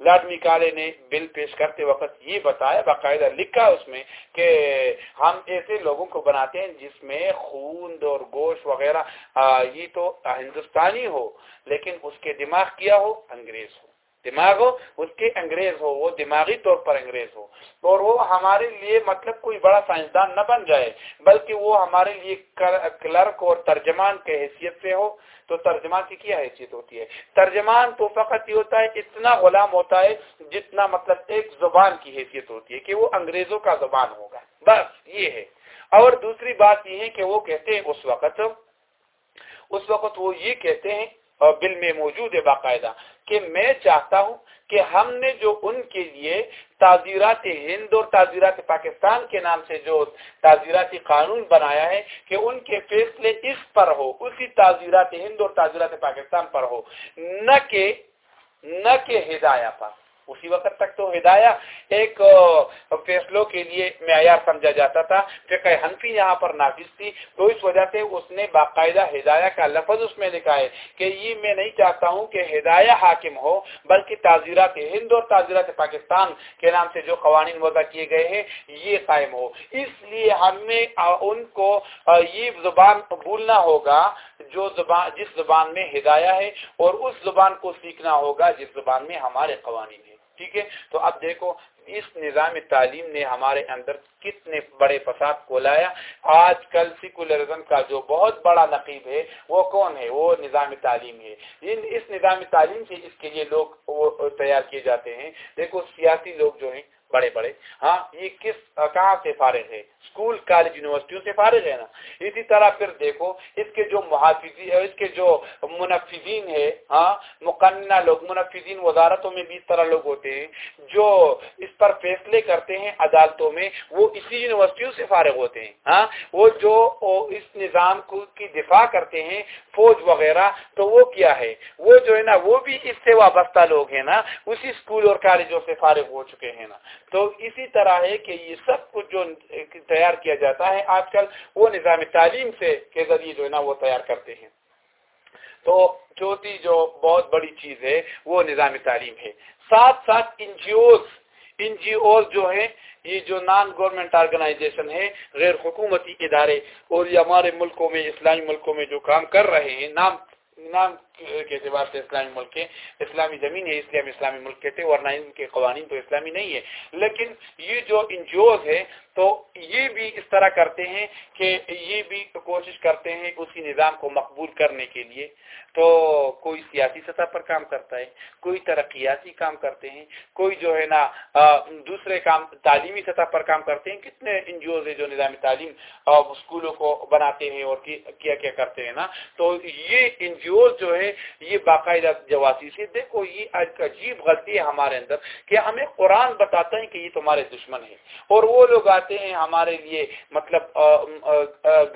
لاڈ کالے نے بل پیش کرتے وقت یہ بتایا، باقاعدہ لکھا اس میں کہ ہم ایسے لوگوں کو بناتے ہیں جس میں خون اور گوشت وغیرہ یہ تو ہندوستانی ہو، لیکن اس کے دماغ کیا ہو؟ انگریز ہو۔ دماغ ہو، اس کے انگریز ہو، وہ دماغی طور پر انگریز ہو۔ اور وہ ہمارے لیے مطلب کوئی بڑا سائنسدان نہ بن جائے، بلکہ وہ ہمارے لیے کلرک اور ترجمان کے حیثیت سے ہو۔ تو ترجمان کی کیا حیثیت ہوتی ہے؟ ترجمان تو فقط یہ ہوتا ہے اتنا غلام ہوتا ہے جتنا مطلب ایک زبان کی حیثیت ہوتی ہے کہ وہ انگریزوں کا زبان ہوگا۔ بس یہ ہے۔ اور دوسری بات یہ ہے کہ وہ کہتے ہیں اس وقت اس وقت وہ یہ کہتے ہیں بل میں موجود ہے باقاعدہ کہ میں چاہتا ہوں کہ ہم نے جو ان کے لیے تعزیرات ہند اور تعزیرات پاکستان کے نام سے جو تعزیراتی قانون بنایا ہے کہ ان کے فیصلے اس پر ہو، اسی تعزیرات ہند اور تعزیرات پاکستان پر ہو، نہ کہ نہ کہ ہدایہ پر۔ اسی وقت تک تو ہدایہ ایک فیصلوں کے لیے معیار سمجھا جاتا تھا۔ فقہ حنفی یہاں پر نافذ تھی۔ تو اس وجہ سے اس نے باقاعدہ ہدایہ کا لفظ اس میں لکھا ہے کہ یہ میں نہیں چاہتا ہوں کہ ہدایہ حاکم ہو، بلکہ تعزیرات ہند اور تعزیرات پاکستان کے نام سے جو قوانین وضع کیے گئے ہیں، یہ قائم ہو۔ اس لیے ہمیں ان کو یہ زبان بھولنا ہوگا جو زبان، جس زبان میں ہدایہ ہے اور اس زبان کو سیکھنا ہوگا جس زبان میں ہمارے قوانین ہیں۔ ٹھیک ہے؟ تو اب دیکھو، اس نظام تعلیم نے ہمارے اندر کتنے بڑے فساد کو لایا آج کل سیکولرزم کا جو بہت بڑا نقیب ہے، وہ کون ہے؟ وہ نظام تعلیم ہے۔ اس نظام تعلیم سے اس کے لیے لوگ تیار کیے جاتے ہیں۔ دیکھو، سیاسی لوگ جو ہیں بڑے بڑے۔ ہاں یہ کس کہاں سے فارغ ہے اسکول کالج، یونیورسٹیوں سے فارغ ہے نا؟ اسی طرح پھر دیکھو، اس کے جو محافظی اس کے جو منفذین ہے ہاں مقننہ لوگ، منفذین وزارتوں میں بھی اس طرح لوگ ہوتے ہیں، جو اس پر فیصلے کرتے ہیں عدالتوں میں، وہ اسی یونیورسٹیوں سے فارغ ہوتے ہیں۔ ہاں وہ جو اس نظام کو کی دفاع کرتے ہیں، فوج وغیرہ، تو وہ کیا ہے؟ وہ جو ہے نا، وہ بھی اس سے وابستہ لوگ ہیں نا، اسی اسکول اور کالجوں سے فارغ ہو چکے ہیں نا۔ تو اسی طرح ہے کہ یہ سب کچھ جو تیار کیا جاتا ہے آج کل، وہ نظام تعلیم سے کے ذریعے جو ہے نا وہ تیار کرتے ہیں۔ تو چوتھی جو بہت بڑی چیز ہے، وہ نظام تعلیم ہے۔ ساتھ ساتھ N G Os N G Os جو ہیں، یہ جو نان گورنمنٹ آرگنائزیشن ہے غیر حکومتی ادارے اور یہ ہمارے ملکوں میں، اسلامی ملکوں میں جو کام کر رہے ہیں، نام نام کے اعتبار سے اسلامی ملک کے اسلامی زمین ہے، اس لیے ہم اسلامی ملک کہتے ہیں، ورنہ ان کے قوانین تو اسلامی نہیں ہے۔ لیکن یہ جو این جی اوز ہے تو یہ بھی اس طرح کرتے ہیں کہ یہ بھی کوشش کرتے ہیں اسی نظام کو مقبول کرنے کے لیے۔ تو کوئی سیاسی سطح پر کام کرتا ہے، کوئی ترقیاتی کام کرتے ہیں، کوئی جو ہے نا دوسرے کام، تعلیمی سطح پر کام کرتے ہیں۔ کتنے این جی اوز ہے جو نظام تعلیم اسکولوں کو بناتے ہیں اور کیا کیا کرتے ہیں نا۔ تو یہ این جی اوز جو ہے یہ باقاعدہ جواسی سے دیکھو، یہ عجیب غلطی ہے ہمارے اندر کہ ہمیں قرآن بتاتا ہے کہ یہ تمہارے دشمن ہے اور وہ لوگ آتے ہیں ہمارے لیے مطلب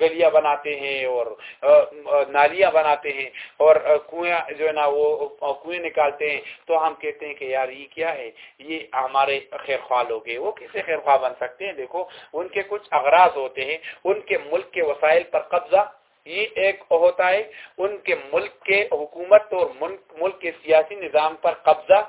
گلیاں بناتے ہیں اور نالیاں بناتے ہیں اور کنویں جو ہے نا، وہ کنویں نکالتے ہیں۔ تو ہم کہتے ہیں کہ یار، یہ کیا ہے؟ یہ ہمارے خیر خواہ لوگ ہیں۔ وہ کسے خیر خواہ بن سکتے ہیں؟ دیکھو، ان کے کچھ اغراض ہوتے ہیں۔ ان کے ملک کے وسائل پر قبضہ یہ ایک ہوتا ہے ان کے ملک کے حکومت اور ملک کے سیاسی نظام پر قبضہ،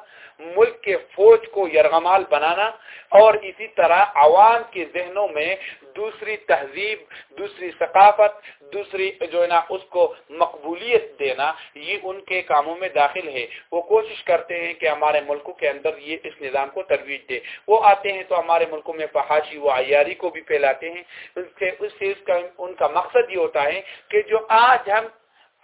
ملک کے فوج کو یرغمال بنانا اور اسی طرح عوام کے ذہنوں میں دوسری تہذیب، دوسری ثقافت، دوسری جو ہے نا اس کو مقبولیت دینا، یہ ان کے کاموں میں داخل ہے۔ وہ کوشش کرتے ہیں کہ ہمارے ملکوں کے اندر یہ اس نظام کو ترویج دے۔ وہ آتے ہیں تو ہمارے ملکوں میں فحاشی و عیاری کو بھی پھیلاتے ہیں۔ اس سے اس سے اس کا، ان کا مقصد یہ ہوتا ہے کہ جو آج ہم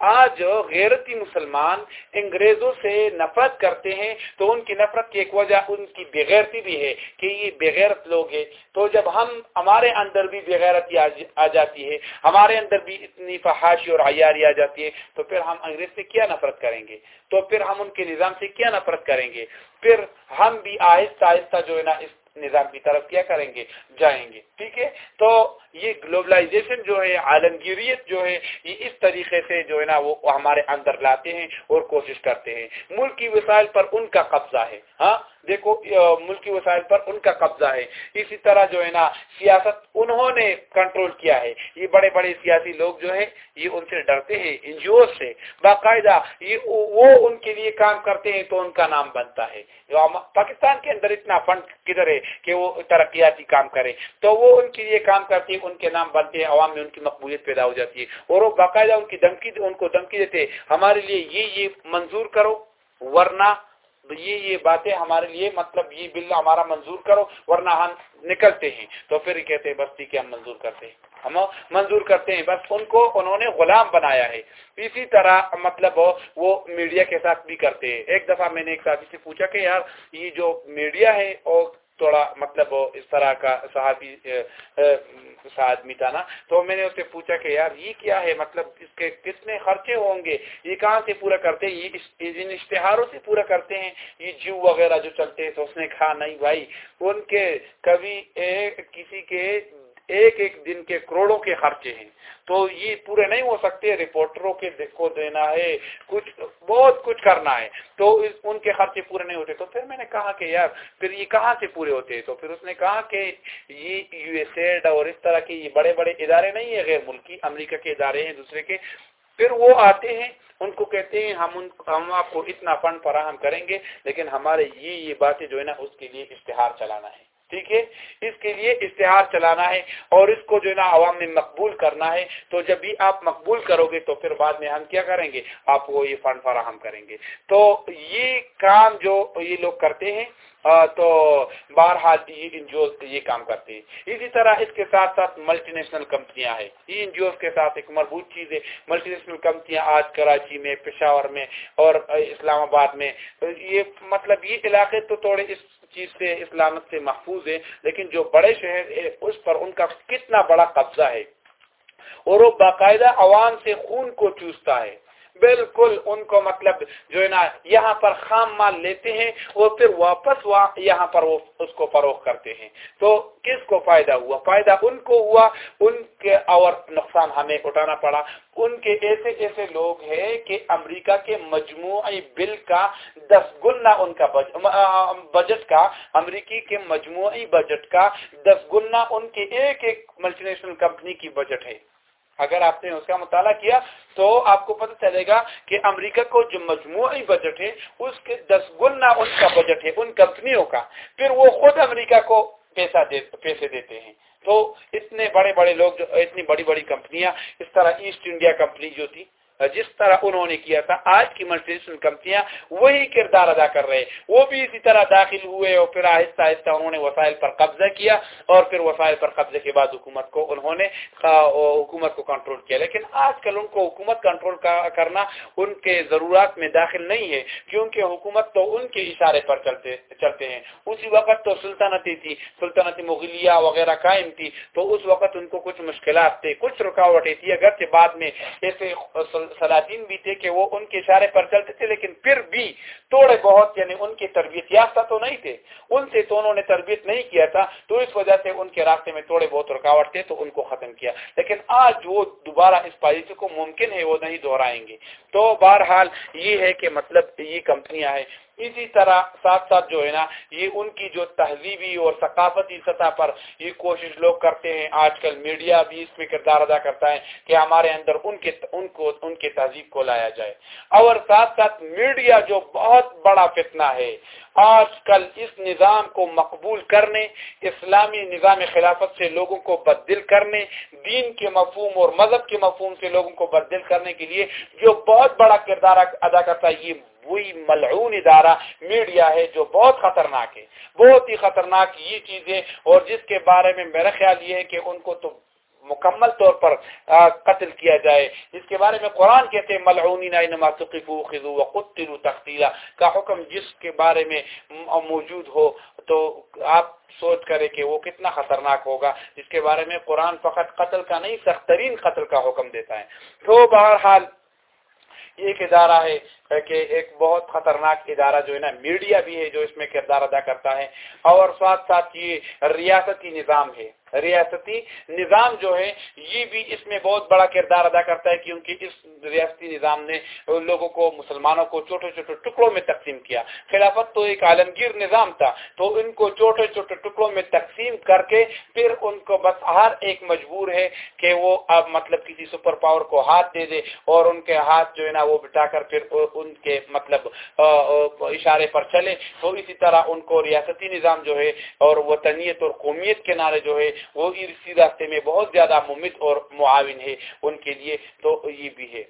آج غیرتی مسلمان انگریزوں سے نفرت کرتے ہیں، تو ان کی نفرت کی ایک وجہ ان کی بغیرتی بھی ہے کہ یہ بغیرت لوگ ہیں۔ تو جب ہم، ہمارے اندر بھی بغیرتی آ جاتی ہے، ہمارے اندر بھی اتنی فحاشی اور عیاری آ جاتی ہے، تو پھر ہم انگریز سے کیا نفرت کریں گے؟ تو پھر ہم ان کے نظام سے کیا نفرت کریں گے؟ پھر ہم بھی آہستہ آہستہ جو ہے نا اس نظام کی طرف کیا کریں گے؟ جائیں گے۔ ٹھیک ہے؟ تو یہ گلوبلائزیشن جو ہے، عالمگیریت جو ہے، یہ اس طریقے سے جو ہے نا، وہ ہمارے اندر لاتے ہیں اور کوشش کرتے ہیں۔ ملک کی وسائل پر ان کا قبضہ ہے۔ ہاں؟ دیکھو ملکی وسائل پر ان کا قبضہ ہے۔ اسی طرح جو ہے نا، سیاست انہوں نے کنٹرول کیا ہے۔ یہ بڑے بڑے سیاسی لوگ جو ہیں، یہ ان سے ڈرتے ہیں این جی او سے۔ باقاعدہ، یہ وہ ان کے لیے کام کرتے ہیں تو ان کا نام بنتا ہے۔ پاکستان کے اندر اتنا فنڈ کدھر ہے کہ وہ ترقیاتی کام کرے؟ تو وہ ان کے لیے کام کرتے ہیں، ان کے نام بنتے ہیں، عوام میں ان کی مقبولیت پیدا ہو جاتی ہے۔ اور وہ باقاعدہ ان کی دھمکی، ان کو دھمکی دیتے ہمارے لیے یہ یہ منظور کرو، ورنہ یہ یہ باتیں ہمارے لیے مطلب یہ بل ہمارا منظور کرو ورنہ ہم نکلتے ہیں۔ تو پھر کہتے ہیں، بس ٹھیک ہے، ہم منظور کرتے ہیں۔ ہم منظور کرتے ہیں، بس ان کو انہوں نے غلام بنایا ہے۔ اسی طرح مطلب وہ میڈیا کے ساتھ بھی کرتے ہیں۔ ایک دفعہ میں نے ایک ساتھی سے پوچھا کہ یار، یہ جو میڈیا ہے اور تھوڑا مطلب اس طرح کا صحافی آدمی تھا نا، تو میں نے اس سے پوچھا کہ یار یہ کیا ہے؟ مطلب اس کے کتنے خرچے ہوں گے؟ یہ کہاں سے پورا کرتے ہیں؟ یہ ان اشتہاروں سے پورا کرتے ہیں؟ یہ جیو وغیرہ جو چلتے ہیں تو اس نے کہا، نہیں بھائی، ان کے کبھی کسی کے ایک ایک دن کے کروڑوں کے خرچے ہیں۔ تو یہ پورے نہیں ہو سکتے رپورٹروں کے کو دینا ہے، کچھ، بہت کچھ کرنا ہے۔ تو ان کے خرچے پورے نہیں ہوتے۔ تو پھر میں نے کہا کہ یار، پھر یہ کہاں سے پورے ہوتے؟ ہیں تو پھر اس نے کہا کہ یہ یو ایس ایڈ اور اس طرح کے یہ بڑے بڑے ادارے نہیں ہیں، غیر ملکی امریکہ کے ادارے ہیں، دوسرے کے۔ پھر وہ آتے ہیں، ان کو کہتے ہیں، ہم ان، ہم آپ کو اتنا فنڈ فراہم کریں گے، لیکن ہمارے یہ یہ باتیں جو ہے نا، اس کے لیے اشتہار چلانا ہے۔ ٹھیک ہے؟ اس کے لیے اشتہار چلانا ہے اور اس کو جو ہے نا عوام میں مقبول کرنا ہے۔ تو جب بھی آپ مقبول کرو گے تو پھر بعد میں ہم کیا کریں گے؟ آپ کو یہ فنڈ فراہم کریں گے۔ تو یہ کام جو یہ لوگ کرتے ہیں تو بہرحال جی، یہ این جی اوز یہ کام کرتے ہیں۔ اسی طرح اس کے ساتھ ساتھ ملٹی نیشنل کمپنیاں ہیں۔ یہ این جی اوز کے ساتھ ایک مربوط چیز ہے۔ ملٹی نیشنل کمپنیاں آج کراچی میں، پشاور میں اور اسلام آباد میں۔ یہ مطلب یہ علاقے تو تھوڑے اس چیز سے، اسلامت سے محفوظ ہے، لیکن جو بڑے شہر ہے اس پر ان کا کتنا بڑا قبضہ ہے۔ اور وہ باقاعدہ عوام سے خون کو چوستا ہے۔ بالکل ان کو مطلب جو ہے نا، یہاں پر خام مال لیتے ہیں اور پھر واپس یہاں پر وہ اس کو فروخت کرتے ہیں۔ تو کس کو فائدہ ہوا؟ فائدہ ان کو ہوا، ان کے اور نقصان ہمیں اٹھانا پڑا۔ ان کے ایسے ایسے لوگ ہیں کہ امریکہ کے مجموعی بل کا دس گنا ان کا بجٹ کا، امریکی کے مجموعی بجٹ کا دس گنا ان کے ایک ایک ملٹی نیشنل کمپنی کی بجٹ ہے۔ اگر آپ نے اس کا مطالعہ کیا تو آپ کو پتہ چلے گا کہ امریکہ کو جو مجموعی بجٹ ہے، اس کے دس گنا ان کا بجٹ ہے، ان کمپنیوں کا۔ پھر وہ خود امریکہ کو پیسہ پیسے دیتے ہیں۔ تو اتنے بڑے بڑے لوگ جو اتنی بڑی بڑی کمپنیاں اس طرح ایسٹ انڈیا کمپنی جو تھی جس طرح انہوں نے کیا تھا، آج کی ملٹی نیشنل کمپنیاں وہی کردار ادا کر رہے وہ بھی اسی طرح داخل ہوئے اور پھر آہستہ آہستہ انہوں نے وسائل پر قبضہ کیا اور پھر وسائل پر قبضے کے بعد حکومت کو انہوں نے حکومت کو کنٹرول کیا۔ لیکن آج کل ان کو حکومت کنٹرول کرنا ان کے ضرورات میں داخل نہیں ہے، کیونکہ حکومت تو ان کے اشارے پر چلتے چلتے ہیں۔ اسی وقت تو سلطنتی تھی سلطنت مغلیہ وغیرہ قائم تھی، تو اس وقت ان کو کچھ مشکلات تھے، کچھ رکاوٹیں تھی اگرچہ بعد میں ایسے سلاطین بھی تھے کہ وہ ان کے اشارے پر چلتے تھے، لیکن پھر بھی تھوڑے بہت یعنی ان کی تربیت یافتہ تو نہیں تھے، ان سے تو انہوں نے تربیت نہیں کیا تھا، تو اس وجہ سے ان کے راستے میں تھوڑے بہت رکاوٹ تھے، تو ان کو ختم کیا۔ لیکن آج وہ دوبارہ اس پالیسی کو ممکن ہے وہ نہیں دہرائیں گے۔ تو بہرحال یہ ہے کہ مطلب یہ کمپنیاں ہیں اسی طرح ساتھ ساتھ جو ہے نا، یہ ان کی جو تہذیبی اور ثقافتی سطح پر یہ کوشش لوگ کرتے ہیں۔ آج کل میڈیا بھی اس میں کردار ادا کرتا ہے کہ ہمارے اندر ان کے، ان کو، ان کے تہذیب کو لایا جائے۔ اور ساتھ ساتھ میڈیا جو بہت بڑا فتنہ ہے، آج کل اس نظام کو مقبول کرنے، اسلامی نظام خلافت سے لوگوں کو بدل کرنے، دین کے مفہوم اور مذہب کے مفہوم سے لوگوں کو بدل کرنے کے لیے جو بہت بڑا کردار ادا کرتا ہے، یہ وہی ملعون ادارہ میڈیا ہے جو بہت خطرناک ہے۔ بہت ہی خطرناک یہ چیز ہے اور جس کے بارے میں میرا خیال یہ ہے کہ ان کو تو مکمل طور پر قتل کیا جائے۔ اس کے بارے میں قرآن کہتے ہیں، ملعونین اینما تقفوا خذوا تقتیلا۔ کا حکم جس کے بارے میں موجود ہو تو آپ سوچ کرے کہ وہ کتنا خطرناک ہوگا۔ جس کے بارے میں قرآن فقط قتل کا نہیں، سخت ترین قتل کا حکم دیتا ہے۔ تو بہرحال ایک ادارہ ہے کہ ایک بہت خطرناک ادارہ جو ہے نا، میڈیا بھی ہے جو اس میں کردار ادا کرتا ہے۔ اور ساتھ ساتھ یہ ریاستی نظام ہے۔ ریاستی نظام جو ہے، یہ بھی اس میں بہت بڑا کردار ادا کرتا ہے کیونکہ اس ریاستی نظام نے لوگوں کو، مسلمانوں کو چھوٹے چھوٹے ٹکڑوں میں تقسیم کیا۔ خلافت تو ایک عالمگیر نظام تھا، تو ان کو چھوٹے چھوٹے ٹکڑوں میں تقسیم کر کے پھر ان کو بس ہر ایک مجبور ہے کہ وہ اب مطلب کسی سپر پاور کو ہاتھ دے دے اور ان کے ہاتھ جو ہے نا وہ بٹا کر پھر ان کے مطلب اشارے پر چلے۔ تو اسی طرح ان کو ریاستی نظام جو ہے اور وطنیت اور قومیت کے نعرے جو ہے وہ اسی راستے میں بہت زیادہ ممت اور معاون ہے ان کے لیے تو یہ بھی ہے۔